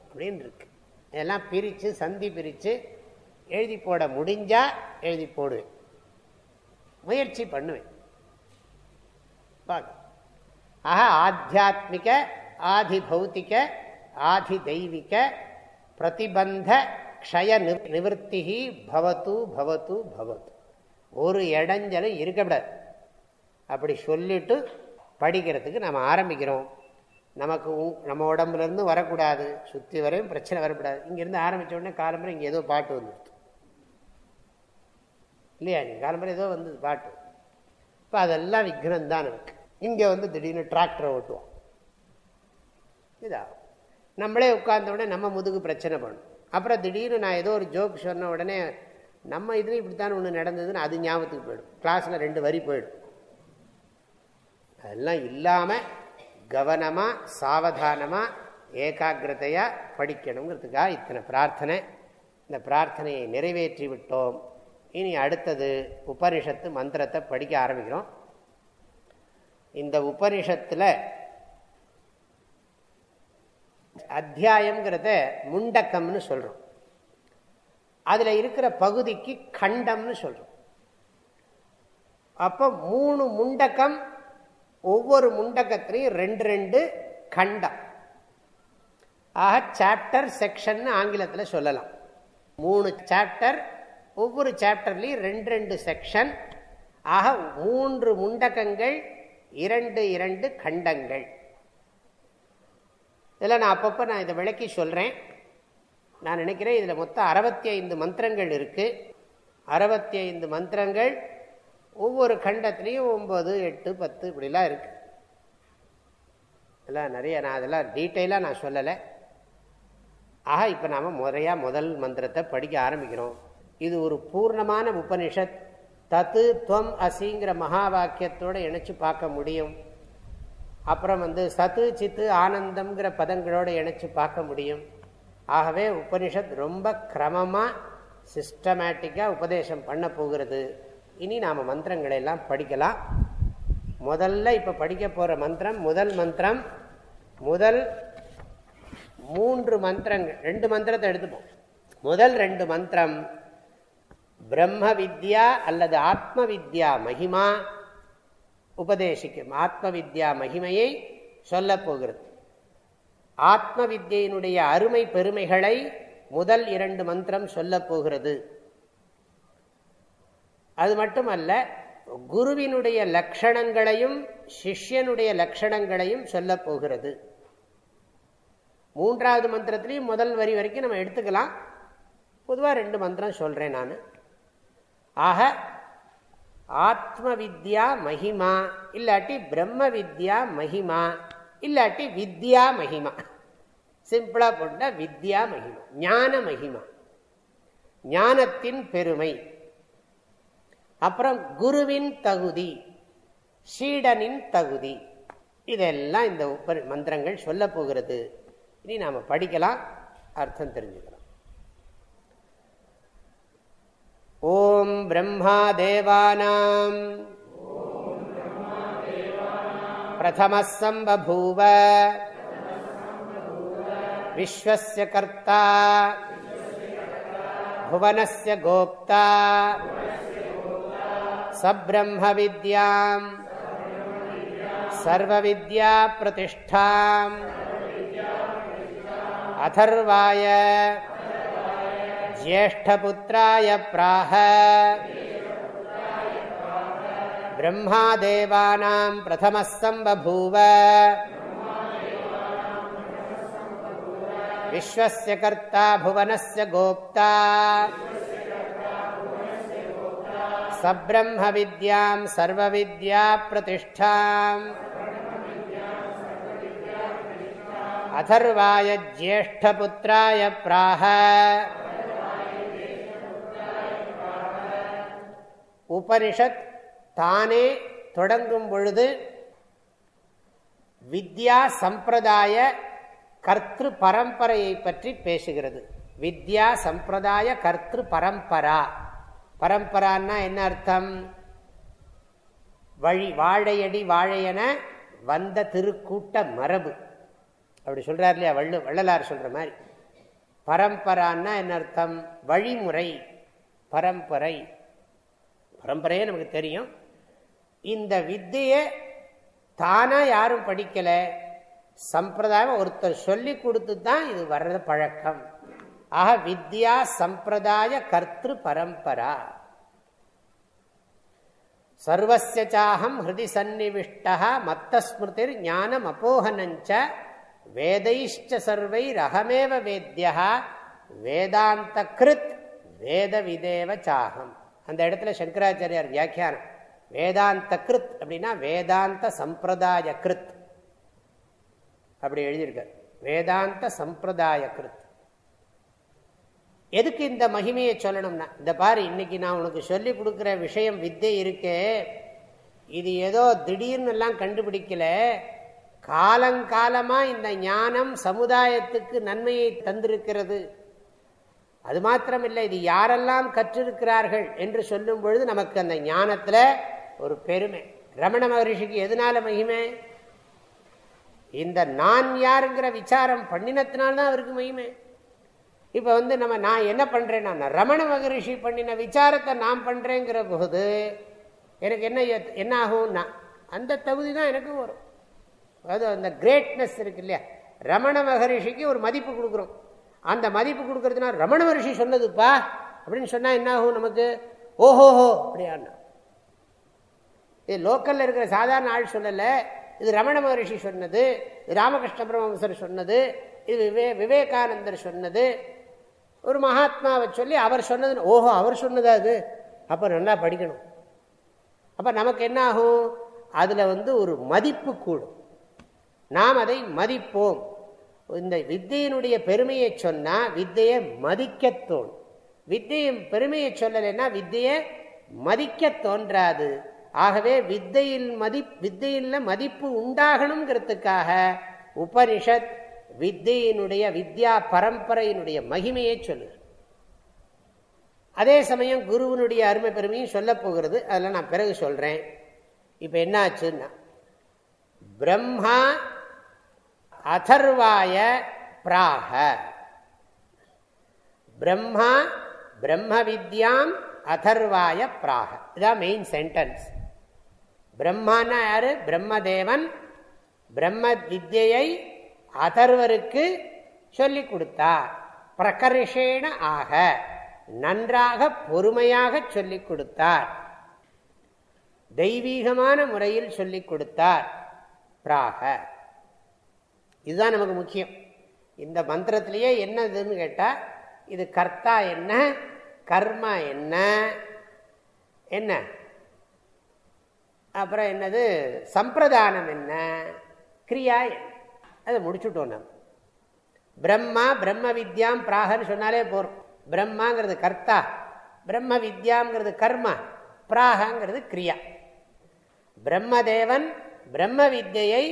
அப்படின்னு இருக்கு. இதெல்லாம் பிரித்து சந்தி பிரித்து எழுதி போட முடிஞ்சா எழுதி போடுவேன் முயற்சி பண்ணுவேன். ஆக ஆத்தியாத்மிக ஆதி பௌத்திக ஆதி தெய்வீக பிரதிபந்த க்ஷய நிவர்த்தி பவத்து பவத்து பவத்து. ஒரு இடைஞ்சலும் இருக்கக்கூடாது அப்படி சொல்லிட்டு படிக்கிறதுக்கு நம்ம ஆரம்பிக்கிறோம். நமக்கு நம்ம உடம்புலேருந்து வரக்கூடாது. சுற்றி வரையும் பிரச்சனை வரக்கூடாது. இங்கேருந்து ஆரம்பித்த உடனே காலம்பரை இங்கே ஏதோ பாட்டு வந்துடுது இல்லையா? இங்கே காலம்பரை ஏதோ வந்தது பாட்டு. இப்போ அதெல்லாம் விக்ரம் தான் இருக்கு. இங்கே வந்து திடீர்னு டிராக்டரை ஓட்டுவோம். இதாகும். நம்மளே உட்கார்ந்த உடனே நம்ம முதுகு பிரச்சனை பண்ணும். அப்புறம் திடீர்னு நான் ஏதோ ஒரு ஜோக் சொன்ன உடனே நம்ம இதுலேயும் இப்படித்தான் ஒன்று நடந்ததுன்னு அது ஞாபகத்துக்கு போயிடும். கிளாஸில் ரெண்டு வரி போயிடும். அதெல்லாம் இல்லாமல் கவனமாக சாவதானமாக ஏகாகிரதையாக படிக்கணுங்கிறதுக்காக இத்தனை பிரார்த்தனை. இந்த பிரார்த்தனையை நிறைவேற்றி விட்டோம். இனி அடுத்தது உபனிஷத்து மந்திரத்தை படிக்க ஆரம்பிக்கிறோம். இந்த உபனிஷத்தில் அத்தியாயங்கிறத முண்டக்கம்னு சொல்கிறோம் அதில் இருக்கிற பகுதிக்கு கண்டம்னு சொல்கிறோம் அப்போ மூணு முண்டக்கம் ஒவ்வொரு முண்டக்கத்திலையும் ரெண்டு ரெண்டு கண்டம். ஆக சாப்டர் செக்ஷன் ஆங்கிலத்தில் சொல்லலாம். மூணு சாப்டர் ஒவ்வொரு சாப்டர்லையும் ரெண்டு ரெண்டு செக்ஷன் ஆக மூன்று முண்டகங்கள் இரண்டு இரண்டு கண்டங்கள். இதெல்லாம் நான் அப்பப்போ நான் இதை விளக்கி சொல்கிறேன் நான் நினைக்கிறேன் இதில் மொத்தம் அறுபத்தி ஐந்து மந்திரங்கள் இருக்குது அறுபத்தி ஐந்து மந்திரங்கள் ஒவ்வொரு கண்டத்துலேயும் ஒம்பது எட்டு பத்து இப்படிலாம் இருக்குது இதெல்லாம் நிறைய நான் அதெல்லாம் டீட்டெயிலாக நான் சொல்லலை. ஆக இப்போ நாம் முறையாக முதல் மந்திரத்தை படிக்க ஆரம்பிக்கிறோம். இது ஒரு பூர்ணமான உபனிஷத். தத்து துவம் அசிங்கிற மகா வாக்கியத்தோடு இணைச்சு பார்க்க முடியும். அப்புறம் வந்து சத்து சித்து ஆனந்தம்ங்கிற பதங்களோடு இணைச்சு பார்க்க முடியும். ஆகவே உபனிஷத் ரொம்ப கிரமமாக சிஸ்டமேட்டிக்காக உபதேசம் பண்ண போகிறது. இனி நாம் மந்திரங்களை எல்லாம் படிக்கலாம். முதல்ல இப்போ படிக்க போகிற மந்திரம் முதல் மந்திரம் முதல் மூன்று மந்திரங்கள். ரெண்டு மந்திரத்தை எடுத்துப்போம். முதல் ரெண்டு மந்திரம் பிரம்ம வித்யா அல்லது ஆத்ம வித்யா மகிமா. உபதேசிக்கும். ஆத்ம வித்யா மகிமையை சொல்ல போகிறது. ஆத்ம வித்யினுடைய அருமை பெருமைகளை முதல் இரண்டு மந்திரம் சொல்ல போகிறது. அது மட்டுமல்ல குருவினுடைய லக்ஷணங்களையும் சிஷ்யனுடைய லக்ஷணங்களையும் சொல்ல போகிறது. மூன்றாவது மந்திரத்திலையும் முதல் வரி வரைக்கும் நம்ம எடுத்துக்கலாம். பொதுவாக ரெண்டு மந்திரம் சொல்கிறேன் நான். ஆக ஆத்ம வித்யா மகிமா. இல்லாட்டி பிரம்ம வித்யா மகிமா. இல்லாட்டி வித்யா மகிமா. சிம்பிளாக போட்டால் வித்யா மகிமா. ஞான மகிமா. ஞானத்தின் பெருமை. அப்புறம் குருவின் தகுதி. ஷீடனின் தகுதி. இதெல்லாம் இந்த உப்ப மந்திரங்கள் சொல்ல போகிறது. இனி நாம படிக்கலாம் அர்த்தம் தெரிஞ்சுக்கலாம். ॐ ब्रह्मादेवानाम् प्रथमः सम्बभूव विश्वस्य कर्ता भुवनस्य गोप्ता सब्रह्मविद्याम् सर्वविद्याप्रतिष्ठाम् अथर्वाय ज्येष्ठपुत्राय प्राह ब्रह्मादेवानां प्रथमः सम्बभूव विश्वस्य कर्ता भुवनस्य गोप्ता सब्रह्मविद्यां सर्वविद्याप्रतिष्ठाम् अथर्वाय ज्येष्ठपुत्राय प्राह உபனிஷத் தானே தொடங்கும் பொழுது வித்யா சம்பிரதாய கர்த்திரு பரம்பரையை பற்றி பேசுகிறது. வித்யா சம்பிரதாய கர்த்திரு பரம்பரா. பரம்பரான்னா என்ன அர்த்தம்? வழி வாழையடி வாழையென வந்த திருக்கூட்ட மரபு. அப்படி சொல்கிறார் இல்லையா? வள்ளு வள்ளலார் சொல்கிற மாதிரி. பரம்பரான்னா என்ன அர்த்தம்? வழிமுறை பரம்பரை. பரம்பரையே நமக்கு தெரியும். இந்த வித்தையை தானா யாரும் படிக்கலை. சம்பிரதாயம் ஒருத்தர் சொல்லி கொடுத்து தான் இது வர்றது பழக்கம். ஆக வித்யா சம்பிரதாய கர்த்திரு பரம்பரா. சர்வசாஹம் ஹிருதி சந்நிவிஷ்டா மத்த ஸ்மிருதிர் ஞானம் அப்போகனஞ்ச வேதைஷ்ட சர்வை ரகமேவ வேத்யா வேதாந்த கிருத் வேத விதேவ சாகம் அந்த இடத்துல சங்கராச்சாரியார் வியாக்கியானம். வேதாந்த கிருத் அப்படின்னா வேதாந்த சம்பிரதாய கிருத் அப்படி எழுதியிருக்கார். வேதாந்த சம்பிரதாய கிருத் எதுக்கு இந்த மகிமையை சொல்லணும்னா இந்த பாரு இன்னைக்கு நான் உனக்கு சொல்லி கொடுக்குற விஷயம் வித்தை இருக்கே. இது ஏதோ திடீர்னு எல்லாம் கண்டுபிடிக்கல. காலங்காலமா இந்த ஞானம் சமுதாயத்துக்கு நன்மையை தந்திருக்கிறது. அது மாத்திரமில்லை இது யாரெல்லாம் கற்றிருக்கிறார்கள் என்று சொல்லும் பொழுது நமக்கு அந்த ஞானத்தில் ஒரு பெருமை. ரமண மகரிஷிக்கு எதனால மகிமை? இந்த நான் யாருங்கிற விசாரம் பண்ணினத்தினால்தான் அவருக்கு மகிமை. இப்போ வந்து நம்ம நான் என்ன பண்ணுறேன்னா நான் ரமண மகரிஷி பண்ணின விசாரத்தை நான் பண்ணுறேங்கிற போது எனக்கு என்ன என்ன ஆகும்னா அந்த தகுதி தான் எனக்கு வரும். அதாவது அந்த கிரேட்னஸ் இருக்கு இல்லையா? ரமண மகரிஷிக்கு ஒரு மதிப்பு கொடுக்குறோம். அந்த மதிப்பு கொடுக்கறதுனா ரமண மகர்ஷி சொன்னதுப்பா. அப்படின்னு சொன்னால் என்ன ஆகும் நமக்கு? ஓஹோஹோ அப்படியாண்ணா இது லோக்கலில் இருக்கிற சாதாரண ஆள் சொல்லலை. இது ரமண மகரிஷி சொன்னது. இது ராமகிருஷ்ண பரமஹம்சர் சொன்னது. இது விவே விவேகானந்தர் சொன்னது. ஒரு மகாத்மாவை சொல்லி அவர் சொன்னது ஓஹோ அவர் சொன்னதா அது? அப்போ நல்லா படிக்கணும். அப்போ நமக்கு என்ன ஆகும் அதில் வந்து ஒரு மதிப்பு கூடும். நாம் அதை மதிப்போம். இந்த வித்தையினுடைய பெருமையை சொன்னால் வித்தையை மதிக்க தோணும் வித்தையின் பெருமையை சொல்லலைன்னா வித்தையை மதிக்க தோன்றாது. ஆகவே வித்தையில் மதி வித்தையில் மதிப்பு உண்டாகணுங்கிறதுக்காக உபனிஷத் வித்தையினுடைய வித்யா பரம்பரையினுடைய மகிமையை சொல்லுது. அதே சமயம் குருவனுடைய அருமை பெருமையும் சொல்ல போகிறது. அதெல்லாம் நான் பிறகு சொல்றேன். இப்போ என்னாச்சுன்னா பிரம்மா அதர்வாய பிராக. பிரம்மா பிரம்ம வித்யாம் அதர்வாய பிராக. இதான் மெயின் சென்டென்ஸ் பிரம்மானா யாரு? பிரம்மதேவன். பிரம்ம வித்யை அதர்வருக்கு சொல்லிக் கொடுத்தார். பிரகர்ஷேன ஆக நன்றாக பொறுமையாக சொல்லிக் கொடுத்தார். தெய்வீகமான முறையில் சொல்லிக் கொடுத்தார் பிராக. இதுதான் நமக்கு முக்கியம். இந்த மந்திரத்திலேயே என்னதுன்னு கேட்டால் இது கர்த்தா என்ன கர்மா என்ன என்ன? அப்புறம் என்னது? சம்பிரதானம் என்ன கிரியா என்ன? அதை முடிச்சுட்டோம் நம்ம பிரம்மா பிரம்ம வித்யாம் பிராகன்னு சொன்னாலே போகிறோம் பிரம்மாங்கிறது கர்த்தா பிரம்ம வித்யாங்கிறது கர்மா பிராகங்கிறது கிரியா. பிரம்மதேவன் பிரம்ம வித்யை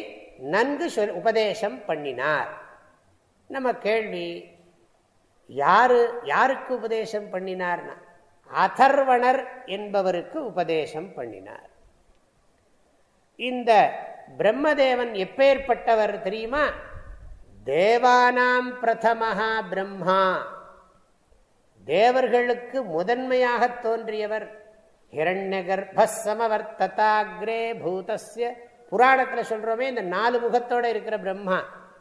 நன்கு சொல் உபதேசம் பண்ணினார். நம்ம கேள்வி யாரு யாருக்கு உபதேசம் பண்ணினார்னா அதர்வணர் என்பவருக்கு உபதேசம் பண்ணினார். இந்த பிரம்மதேவன் எப்பேற்பட்டவர் தெரியுமா? தேவானாம் பிரதமஹா பிரம்மா. தேவர்களுக்கு முதன்மையாக தோன்றியவர் ஹிரண்ய கர்ப்பமவர்த்ததாகிரே பூதஸ்ய புராணத்தில் சொல்றோமே இந்த நாலு முகத்தோட இருக்கிற பிரம்மா.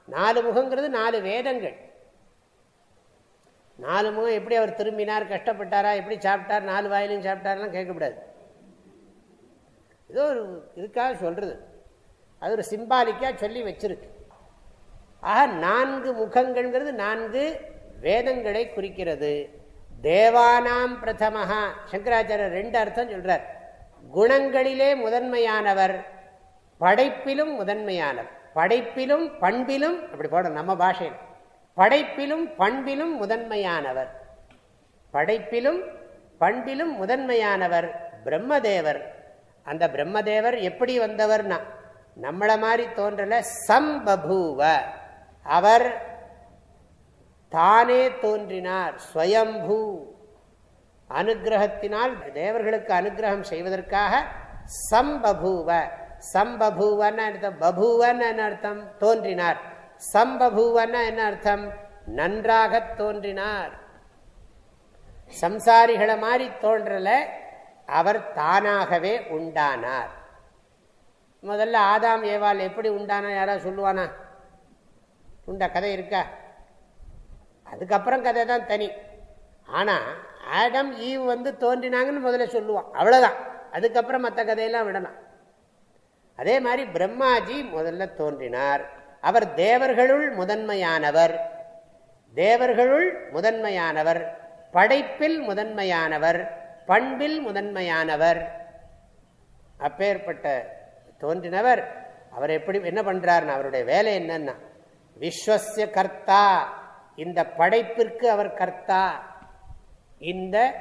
நாலு முகங்கிறது நாலு வேதங்கள். நாலு முகம் எப்படி அவர் திரும்பினார் கஷ்டப்பட்டாரா எப்படி சாப்பிட்டார் நாலு வாயிலையும் சாப்பிட்டாரெல்லாம் கேட்கக்கூடாது. ஏதோ ஒரு இதுக்காக சொல்றது. அது ஒரு சிம்பாலிக்கா சொல்லி வச்சிருக்கு. ஆக நான்கு முகங்கள்ங்கிறது நான்கு வேதங்களை குறிக்கிறது. தேவானாம் பிரதமஹா. சங்கராச்சாரியர் ரெண்டு அர்த்தம் சொல்கிறார் குணங்களிலே முதன்மையானவர் படைப்பிலும் முதன்மையானவர் படைப்பிலும் பண்பிலும் அப்படி போட நம்ம பாஷையில். படைப்பிலும் பண்பிலும் முதன்மையானவர். படைப்பிலும் பண்பிலும் முதன்மையானவர் பிரம்மதேவர். அந்த பிரம்மதேவர் எப்படி வந்தவர்னா நம்மள மாதிரி தோன்றல சம்பபூவ. அவர் தானே தோன்றினார் ஸ்வயம்பூ. அனுகிரகத்தினால் தேவர்களுக்கு அனுகிரகம் செய்வதற்காக சம்பபூவ. சம்பபூவன் அர்த்தம். பபூவன் அர்த்தம். தோன்றினார். சம்பபூவன் என்ன அர்த்தம். நன்றாக தோன்றினார். சம்சாரிகளை மாதிரி தோன்றல. அவர் தானாகவே உண்டானார். முதல்ல ஆதாம் ஏவால் எப்படி உண்டானா யாராவது சொல்லுவானா? உண்டா கதை இருக்கா? அதுக்கப்புறம் கதை தான் தனி. ஆனா ஆடம் ஈவ் வந்து தோன்றினாங்கன்னு முதல்ல சொல்லுவான். அவ்வளவுதான். அதுக்கப்புறம் மற்ற கதையெல்லாம் விடலாம். அதே மாதிரி பிரம்மாஜி முதல்ல தோன்றினார். அவர் தேவர்களுள் முதன்மையானவர். தேவர்களுள் முதன்மையானவர். படைப்பில் முதன்மையானவர். பண்பில் முதன்மையானவர். அப்பேற்பட்ட தோன்றினவர். அவர் எப்படி என்ன பண்றாருன்னா அவருடைய வேலை என்னன்னா விஸ்வசிய கர்த்தா இந்த படைப்பிற்கு அவர் கர்த்தா இந்த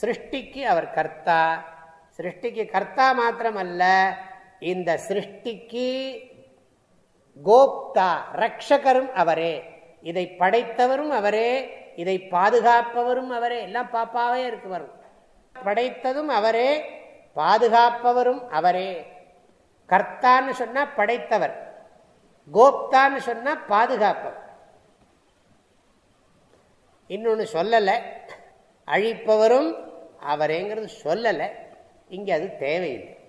சிருஷ்டிக்கு அவர் கர்த்தா. சிருஷ்டிக்கு கர்த்தா மாத்திரம் இந்த சிருஷ்டிக்கு கோப்தா ரக்ஷகரும் அவரே. இதை படைத்தவரும் அவரே. இதை பாதுகாப்பவரும் அவரே. எல்லாம் பாப்பாவே இருக்கு வரும் படைத்ததும் அவரே. பாதுகாப்பவரும் அவரே. கர்த்தான்னு சொன்னா படைத்தவர். கோப்தான்னு சொன்னா பாதுகாப்பவர். இன்னொன்னு சொல்லலை. அழிப்பவரும் அவரேங்கிறது சொல்லலை. இங்கே அது தேவையில்லை.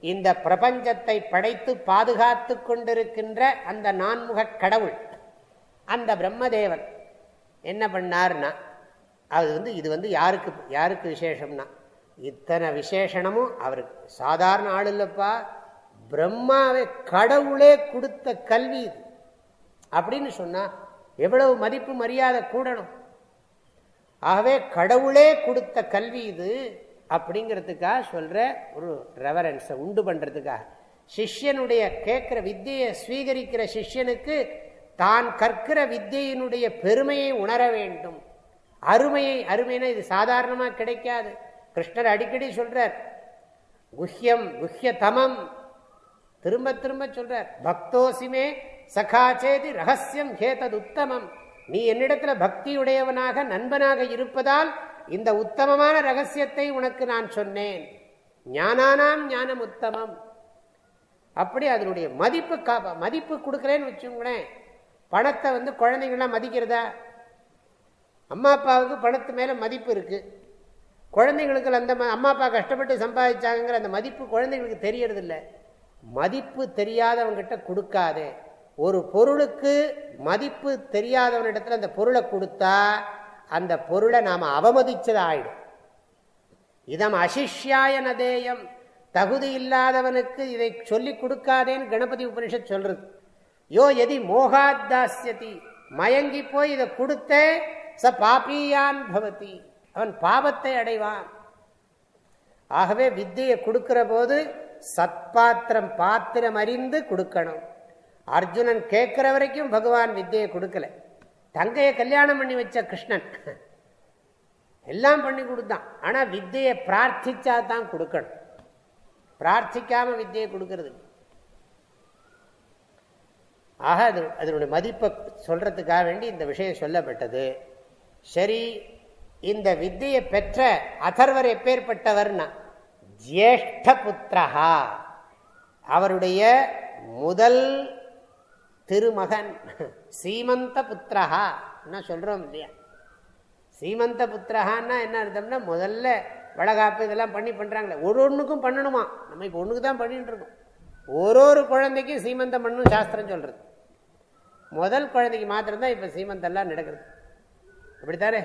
இந்த பிரபஞ்சத்தை படைத்து பாதுகாத்து கொண்டிருக்கின்ற அந்த நான்முக கடவுள் அந்த பிரம்மதேவன் என்ன பண்ணார்னா அது வந்து இது வந்து யாருக்கு யாருக்கு விசேஷம்னா இத்தனை விசேஷனமும் அவருக்கு. சாதாரண ஆள் இல்லைப்பா பிரம்மாவை கடவுளே கொடுத்த கல்வி இது. அப்படின்னு சொன்னா எவ்வளவு மதிப்பு மரியாதை கூடணும். ஆகவே கடவுளே கொடுத்த கல்வி இது அப்படிங்கிறதுக்காக சொல்கிற ஒரு ரெவரன்ஸை உண்டு பண்ணுறதுக்காக சிஷ்யனுடைய கேட்குற வித்தியை ஸ்வீகரிக்கிற சிஷ்யனுக்கு தான் கற்கிற வித்தியினுடைய பெருமையை உணர வேண்டும். அருமையை அருமைனா இது சாதாரணமாக கிடைக்காது. கிருஷ்ணர் அடிக்கடி சொல்கிறார் குஹ்யம் குஹ்ய தமம் திரும்ப திரும்ப சொல்கிறார் பக்தோசிமே சகாச்சேதி ரகசியம் ஹேதது உத்தமம் நீ என்னிடத்தில் பக்தியுடையவனாக நண்பனாக இருப்பதால் இந்த உத்தமமான ரகசியத்தை உனக்கு நான் சொன்னேன். ஞானானாம் ஞானம் உத்தமம். அப்படி அதனுடைய மதிப்பு மதிப்பு கொடுக்குறேன்னு வச்சுங்களேன். பணத்தை வந்து குழந்தைங்களாம் மதிக்கிறதா? அம்மா அப்பாவுக்கு பணத்து மேலே மதிப்பு இருக்குது குழந்தைங்களுக்கு அந்த அம்மா அப்பா கஷ்டப்பட்டு சம்பாதிச்சாங்கிற அந்த மதிப்பு குழந்தைங்களுக்கு தெரியறதில்ல. மதிப்பு தெரியாதவங்கிட்ட கொடுக்காதே. ஒரு பொருளுக்கு மதிப்பு தெரியாதவனிடத்துல அந்த பொருளை கொடுத்தா அந்த பொருளை நாம் அவமதிச்சதாயிடும். இதம் அசிஷ்யாய நதேயம். தகுதி இல்லாதவனுக்கு இதை சொல்லி கொடுக்காதேன்னு கணபதி உபனிஷத் சொல்றது. யோ எதி மோகாத்தாசியதி மயங்கி போய் இதை கொடுத்தே ச பாபியான் பவதி. அவன் பாவத்தை அடைவான். ஆகவே வித்தையை கொடுக்கிற போது சத்பாத்திரம் பாத்திரம் அறிந்து கொடுக்கணும். அர்ஜுனன் கேட்கிற வரைக்கும் பகவான் வித்தையை கொடுக்கல. தங்கையை கல்யாணம் பண்ணி வச்ச கிருஷ்ணன். எல்லாம் பண்ணி கொடுத்தான். ஆனா வித்தையை பிரார்த்திச்சா தான் கொடுக்கணும். பிரார்த்திக்காம வித்தையை கொடுக்கறது ஆக அது அதனுடைய மதிப்பை சொல்றதுக்காக வேண்டி இந்த விஷயம் சொல்லப்பட்டது. சரி இந்த வித்தியை பெற்ற அதர்வர் எப்பேற்பட்டவர்னா ஜேஷ்ட புத்திரஹா. அவருடைய முதல் திருமகன். சீமந்த புத்திரஹா என்ன சொல்கிறோம் இல்லையா? சீமந்த புத்திரஹான்னா என்ன அர்த்தம்னா முதல்ல வளகாப்பு இதெல்லாம் பண்ணி பண்ணுறாங்களே ஒரு ஒன்றுக்கும் பண்ணணுமா? நம்ம இப்போ ஒன்றுக்கு தான் பண்ணிட்டு இருக்கோம். ஒரு ஒரு குழந்தைக்கும் சீமந்தம் பண்ணணும் சாஸ்திரம் சொல்கிறது முதல் குழந்தைக்கு மாத்திரம்தான் இப்போ சீமந்தெல்லாம் நடக்கிறது இப்படித்தானே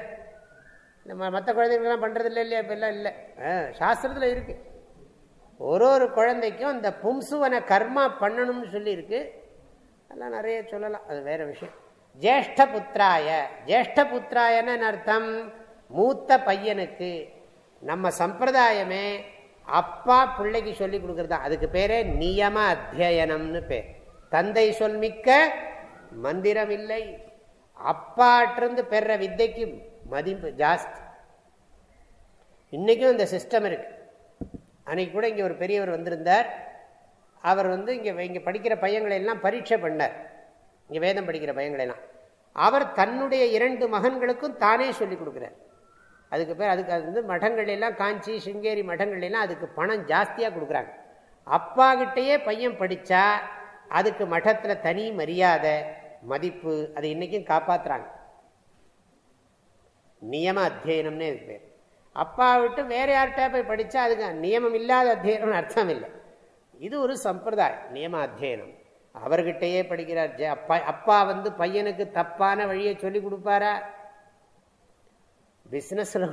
நம்ம மற்ற குழந்தைங்களாம் பண்ணுறது இல்லை இல்லையா? இப்போல்லாம் இல்லை. சாஸ்திரத்தில் இருக்குது ஒரு ஒரு குழந்தைக்கும் இந்த பும்சுவனை கர்மா பண்ணணும்னு சொல்லியிருக்கு. அதெல்லாம் நிறைய சொல்லலாம். அது வேற விஷயம். ஜேஷ்ட புத்திராய ஜேஷ்ட புத்திராயன்னு அர்த்தம்? மூத்த பையனுக்கு நம்ம சம்பிரதாயமே அப்பா பிள்ளைக்கு சொல்லி கொடுக்குறது. அதுக்கு பேரே நியம அத்தியனம்னு பேர். தந்தை சொல்மிக்க மந்திரம் இல்லை. அப்பாட்டிருந்து பெற வித்தைக்கு மதிப்பு ஜாஸ்தி. இன்னைக்கும் இந்த சிஸ்டம் இருக்கு. அன்னைக்கு கூட இங்கே ஒரு பெரியவர் வந்திருந்தார். அவர் வந்து இங்கே இங்கே படிக்கிற பையங்களை எல்லாம் பரீட்சை பண்ணார். இங்கே வேதம் படிக்கிற பையங்களெல்லாம் அவர் தன்னுடைய இரண்டு மகன்களுக்கும் தானே சொல்லி கொடுக்குறார். அதுக்கு பேர் அதுக்கு அது வந்து மடங்கள்லாம் காஞ்சி சிங்கேரி மடங்கள்லாம் அதுக்கு பணம் ஜாஸ்தியாக கொடுக்குறாங்க. அப்பா கிட்டேயே பையன் படித்தா அதுக்கு மடத்தில் தனி மரியாதை மதிப்பு அதை இன்னைக்கும் காப்பாற்றுறாங்க நியம அத்தியனம்னே இருக்கு பேர். அப்பா விட்டு வேற யார்கிட்ட போய் படித்தா அதுக்கு நியமம் இல்லாத அத்தியனம்னு அர்த்தம் இல்லை. இது ஒரு சம்பிரதாயம் நியம அத்தியனம் அவர்கிட்டயே படிக்கிறார் அப்பா அப்பா வந்து பையனுக்கு தப்பான வழியை சொல்லி கொடுப்பாரா? பிஸ்னஸில்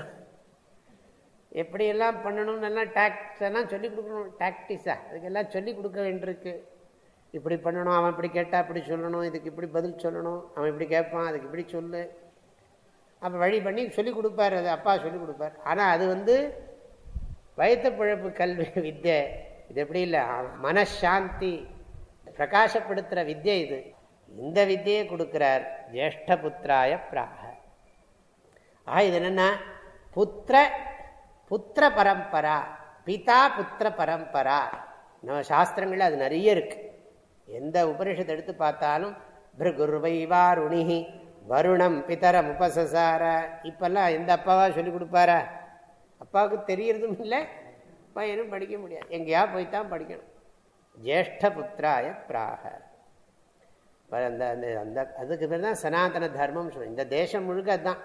எப்படியெல்லாம் பண்ணணும்னு எல்லாம் டாக்ஸ் எல்லாம் சொல்லி கொடுக்கணும் டாக்டிஸா அதுக்கெல்லாம் சொல்லி கொடுக்க வேண்டியிருக்கு. இப்படி பண்ணணும் அவன் இப்படி கேட்டால் இப்படி சொல்லணும் இதுக்கு இப்படி பதில் சொல்லணும் அவன் இப்படி கேட்பான் அதுக்கு இப்படி சொல்லு. அப்போ வழி பண்ணி சொல்லி கொடுப்பார் அது அப்பா சொல்லி கொடுப்பார். ஆனால் அது வந்து வயத்த பிழப்பு கல்வி வித்தை இது எப்படி இல்லை? மனசாந்தி பிரகாசப்படுத்துகிற வித்யை இது. இந்த வித்தியை கொடுக்கிறார் ஜேஷ்டபுத்திராய பிராக. ஆ இது என்னென்னா புத்திர புத்திர பரம்பரா பிதா புத்திர பரம்பரா. நம்ம சாஸ்திரங்களில் அது நிறைய இருக்கு. எந்த உபனிஷத்தை எடுத்து பார்த்தாலும் பிருகுர்வைவாருணிஹி வருணம் பிதரம் உபசசார இப்பெல்லாம் எந்த அப்பாவா சொல்லி கொடுப்பாரா? அப்பாவுக்கு தெரியறதும் இல்லை பையனும் படிக்க முடியாது. எங்கேயா போய் தான் படிக்கணும். ஜேஷ்ட புத்திராய பிராக அந்த அந்த அந்த அதுக்கு பேர் தான் சனாதன தர்மம் சொல்லுவோம் இந்த தேசம் முழுக்க அதுதான்.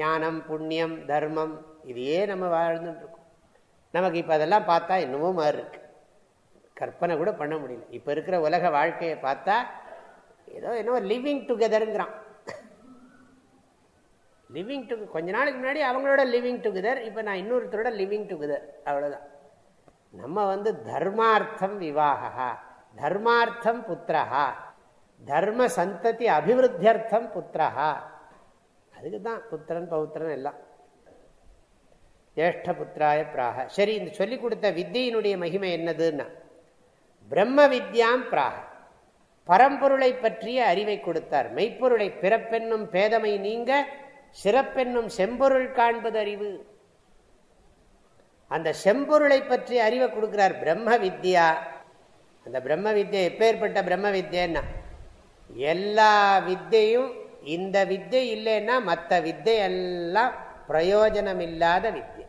ஞானம் புண்ணியம் தர்மம் இதையே நம்ம வாழ்ந்துட்டு இருக்கோம். நமக்கு இப்போ அதெல்லாம் பார்த்தா இன்னமும் மாதிரி இருக்கு. கற்பனை கூட பண்ண முடியல. இப்போ இருக்கிற உலக வாழ்க்கையை பார்த்தா ஏதோ என்ன லிவிங் டுகெதருங்கிறான் லிவிங் டு கொஞ்ச நாளைக்கு முன்னாடி அவங்களோட லிவிங் டுகெதர் இப்போ நான் இன்னொருத்தரோட லிவிங் டுகெதர் அவ்வளோதான் நம்ம வந்து தர்மார்த்தம் விவாகா தர்மார்த்தம் புத்திரஹா. தர்ம சந்ததி அபிவிருத்தியர்த்தம் புத்திரஹா. அதுக்கு தான் புத்திரன் பௌத்திரன் எல்லாம். ஜேஷ்ட புத்திராய பிராக. சரி இந்த சொல்லிக் கொடுத்த வித்தியினுடைய மகிமை என்னதுன்னா பிரம்ம வித்யாம் பிராக. பரம்பொருளை பற்றிய அறிவை கொடுத்தார். மெய்ப்பொருளை பிறப்பென்னும் பேதமை நீங்க சிறப்பென்னும் செம்பொருள் காண்பது அறிவு. அந்த செம்பொருளை பற்றி அறிவை கொடுக்கிறார் பிரம்ம வித்யா அந்த பிரம்ம வித்யை எப்பேற்பட்ட பிரம்ம வித்யன்னா எல்லா வித்தையும் இந்த வித்தை இல்லைன்னா மற்ற வித்தை எல்லாம் பிரயோஜனம் இல்லாத வித்யா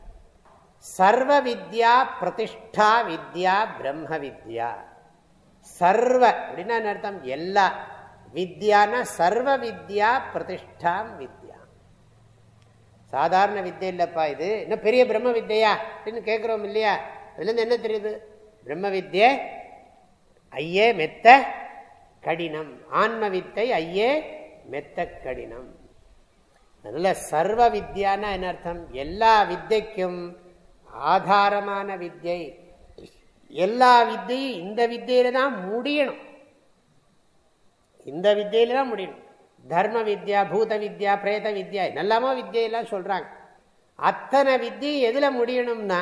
சர்வ வித்யா பிரதிஷ்டா வித்யா பிரம்ம வித்யா சர்வ அப்படின்னா அர்த்தம்? எல்லா வித்யான சர்வ வித்யா பிரதிஷ்டாம் வித்யா சாதாரண வித்தை இல்லைப்பா இது. இன்னும் பெரிய பிரம்ம வித்தையா? அப்படின்னு கேட்குறோம் இல்லையா? அதுலேருந்து என்ன தெரியுது? பிரம்ம வித்தியை ஐயே மெத்த கடினம். ஆன்ம வித்தை ஐயே மெத்த கடினம். அதனால சர்வ வித்யானா என்ன அர்த்தம்? எல்லா வித்தைக்கும் ஆதாரமான வித்யை எல்லா வித்தையும் இந்த வித்தியில தான் முடியணும். இந்த வித்தியில தான் முடியணும். தர்ம வித்யா பூத வித்யா பிரேத வித்யா என்னெல்லாமோ வித்தியெல்லாம் சொல்கிறாங்க அத்தனை வித்தியை எதில் முடியணும்னா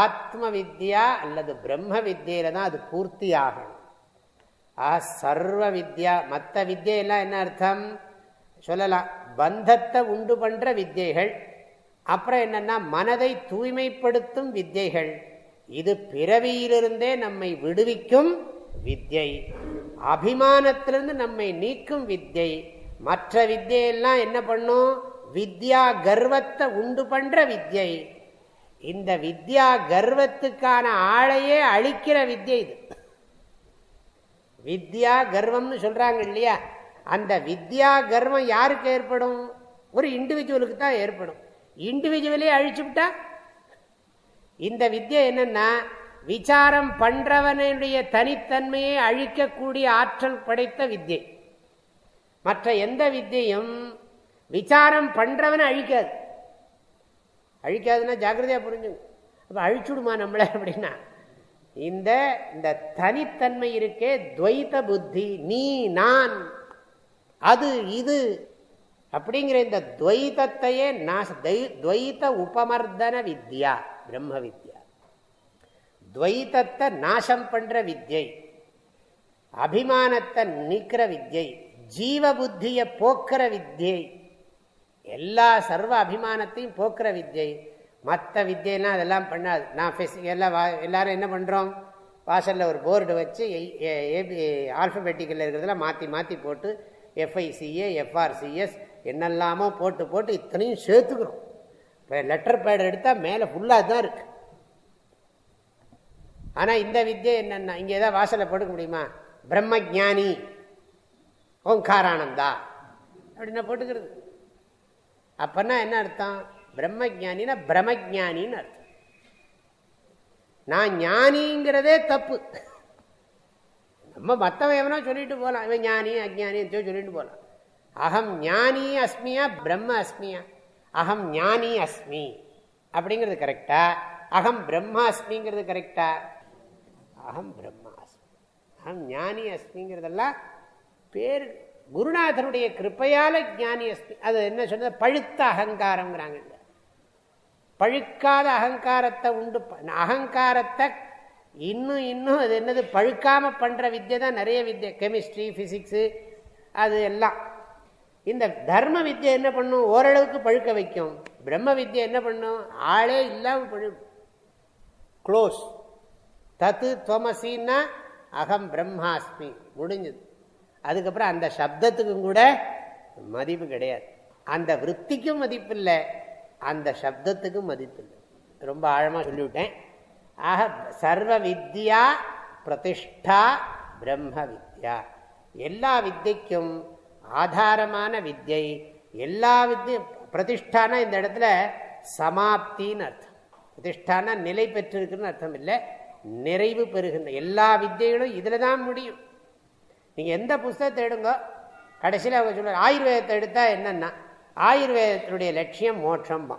ஆத்ம வித்யா அல்லது பிரம்ம வித்தியில தான் அது பூர்த்தி ஆகணும். ஆ சர்வ வித்யா மற்ற வித்தியெல்லாம் என்ன அர்த்தம்? சொல்லலாம். பந்தத்தை உண்டு பண்ணுற வித்தியைகள் அப்புறம் என்னென்னா மனதை தூய்மைப்படுத்தும் வித்தியைகள் இது பிறவியிலிருந்தே நம்மை விடுவிக்கும் வித்யை. அபிமானத்திலிருந்து நம்மை நீக்கும் வித்யை. மற்ற வித்தியெல்லாம் என்ன பண்ணும்? வித்யா கர்வத்தை உண்டு பண்ற வித்யை. இந்த வித்யா கர்வத்துக்கான ஆளையே அழிக்கிற வித்யை இது. வித்யா கர்வம்னு சொல்றாங்க இல்லையா? அந்த வித்யா கர்வம் யாருக்கு ஏற்படும்? ஒரு இண்டிவிஜுவலுக்கு தான் ஏற்படும். இண்டிவிஜுவலே அழிச்சுவிட்டா இந்த வித்யை என்னன்னா விசாரம் பண்றவனுடைய தனித்தன்மையை அழிக்கக்கூடிய ஆற்றல் படைத்த வித்யை. மற்ற எந்த வித்தியும் விசாரம் பண்றவனை அழிக்காது. அழிக்காதுன்னா ஜாக்கிரதையா புரிஞ்சுங்க. அப்ப அழிச்சுடுமா நம்மள அப்படின்னா? இந்த இந்த தனித்தன்மை இருக்கே துவைத்த புத்தி நீ நான் அது இது அப்படிங்கிற இந்த துவைத்தத்தையே துவைத்த உபமர்தன வித்யா பிரம்ம வித்யா. துவைத்தத்தை நாசம் பண்ற வித்யை அபிமானத்தை நீக்கிற வித்யை ஜீவ புத்தியை போக்குற வித்தியை. எல்லா சர்வ அபிமானத்தையும் போக்குற வித்தியை. மற்ற வித்தியெல்லாம் அதெல்லாம் பண்ணாது. நான் எல்லாம் எல்லாரும் என்ன பண்ணுறோம் வாசலில் ஒரு போர்டு வச்சு ஏபி ஆல்ஃபபெட்டிக்கலில் இருக்கிறதெல்லாம் மாற்றி மாற்றி போட்டு எஃப்ஐசிஏ எஃப்ஆர்சிஎஸ் என்னெல்லாமோ போட்டு போட்டு இத்தனையும் சேர்த்துக்கிறோம். இப்போ லெட்டர் பேட் எடுத்தால் மேலே ஃபுல்லாக தான் இருக்கு. ஆனால் இந்த வித்தியை என்னென்னா இங்கே ஏதாவது வாசலில் போட்டுக்க முடியுமா? பிரம்ம ஜானி ஓங்காரானந்தா அப்படின்னா போட்டுக்கிறது. அப்பன்னா என்ன அர்த்தம்? பிரம்ம ஜானினா பிரமஜானின்னு அர்த்தம். நான் ஞானிங்கிறதே தப்பு. நம்ம மற்றவன் எவனோ சொல்லிட்டு போகலாம் இவன் ஞானி அஜானி சொல்லிட்டு போகலாம் அகம் ஞானி அஸ்மியா பிரம்ம அஸ்மியா. அகம் ஞானி அஸ்மி. அப்படிங்கிறது கரெக்டா அகம் பிரம்மா அஸ்மிங்கிறது கரெக்டா அகம் பிரம்மா அஸ்மி. அகம் ஞானி அஸ்மிங்கிறதெல்லாம் பேர் குருநாதனுடைய கிருப்பையால ஞானி அஸ்மி அது என்ன சொன்னது பழுத்த அகங்காரம்ங்கிறாங்க பழுக்காத அகங்காரத்தை உண்டு அகங்காரத்தை இன்னும் இன்னும் அது என்னது? பழுக்காம பண்ற வித்தியை தான் நிறைய வித்தியை கெமிஸ்ட்ரி பிசிக்ஸு அது எல்லாம். இந்த தர்ம வித்தியை என்ன பண்ணும்? ஓரளவுக்கு பழுக்க வைக்கும். பிரம்ம வித்தியை என்ன பண்ணும்? ஆளே இல்லாமல் பழு க்ளோஸ். தத்து துவமசின்னா அகம் பிரம்மாஸ்மி. முடிஞ்சது. அதுக்கப்புறம் அந்த சப்தத்துக்கும் கூட மதிப்பு கிடையாது. அந்த விற்பிக்கும் மதிப்பு இல்லை அந்த சப்தத்துக்கும் மதிப்பு இல்லை ரொம்ப ஆழமாக சொல்லிவிட்டேன். ஆக சர்வ வித்யா பிரதிஷ்டா பிரம்ம வித்யா. எல்லா வித்தைக்கும் ஆதாரமான வித்யை எல்லா வித்திய பிரதிஷ்டான இந்த இடத்துல சமாப்தின்னு அர்த்தம். பிரதிஷ்டான நிலை பெற்றிருக்குன்னு அர்த்தம் இல்லை நிறைவு பெறுகின்ற எல்லா வித்தைகளும் இதில் தான் முடியும். நீங்கள் எந்த புஸ்தகத்தை எடுங்க? கடைசியில் அவங்க சொல்ல ஆயுர்வேதத்தை எடுத்தால் என்னென்னா ஆயுர்வேதத்தினுடைய லட்சியம் மோட்சம்பா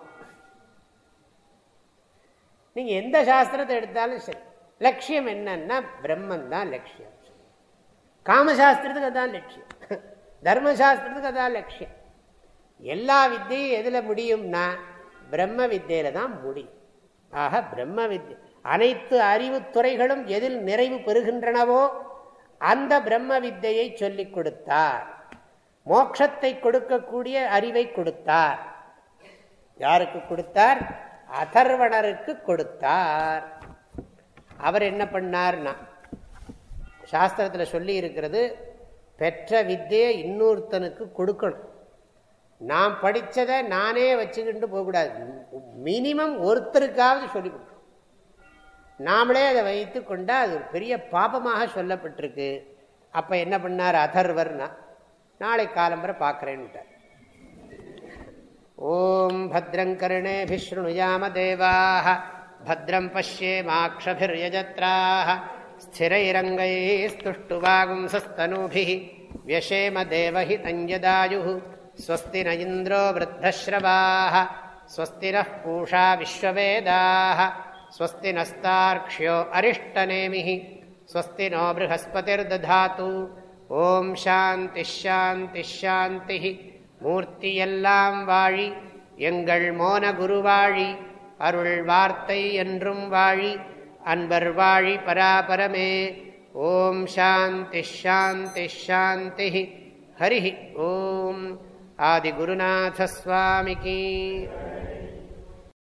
நீங்கள் எந்த சாஸ்திரத்தை எடுத்தாலும் சரி. லட்சியம் என்னன்னா பிரம்மன் தான் லட்சியம். காமசாஸ்திரத்துக்கு அதான் லட்சியம். தர்மசாஸ்திரத்துக்கு அதான் லட்சியம். எல்லா வித்தியும் எதில் முடியும்னா பிரம்ம வித்தியில தான் முடியும். ஆக பிரம்ம வித்யை அனைத்து அறிவுத்துறைகளும் எதில் நிறைவு பெறுகின்றனவோ அந்த பிரம்ம வித்தையை சொல்லிக் கொடுத்தார். மோட்சத்தை கொடுக்கக்கூடிய அறிவை கொடுத்தார். யாருக்கு கொடுத்தார்? அதர்வணருக்கு கொடுத்தார். அவர் என்ன பண்ணார்னா சாஸ்திரத்தில் சொல்லி இருக்கிறது பெற்ற வித்தியை இன்னொருத்தனுக்கு கொடுக்கணும். நான் படித்ததை நானே வச்சுக்கிட்டு போகக்கூடாது. மினிமம் ஒருத்தருக்காவது சொல்லி கொடுக்கணும். நாமளே அதை வைத்து கொண்டா அது ஒரு பெரிய பாபமாக சொல்லப்பட்டிருக்கு அப்போ என்ன பண்ணார் அதர்வர்னா நாளை காலம்பரை பார்க்குறேன்னுட்டார் ஓம் भद्रङ्कर्णेभिशृणुयाम देवाः भद्रं पश्येमाक्षभिर्यजत्राः स्थिरैरङ्गैस्तुष्टुवागुंसस्तनूभिः व्यशेम देवहितञ्जदायुः स्वस्ति न इन्द्रो वृद्धश्रवाः स्वस्ति नः पूषा विश्ववेदाः स्वस्ति नस्तार्क्ष्यो अरिष्टनेमिः स्वस्ति नो बृहस्पतिर्दधातु ॐ शान्तिश्शान्तिश्शान्तिः மூர்த்தியெல்லாம் வாழி எங்கள் மோன குருவாழி அருள் வார்த்தை என்றும் வாழி அன்பர் வாழி பராபரமே ஓம் சாந்தி ஷாந்தி ஷாந்தி ஹரி ஓம் ஆதிகுருநாதஸ்வாமிக்கு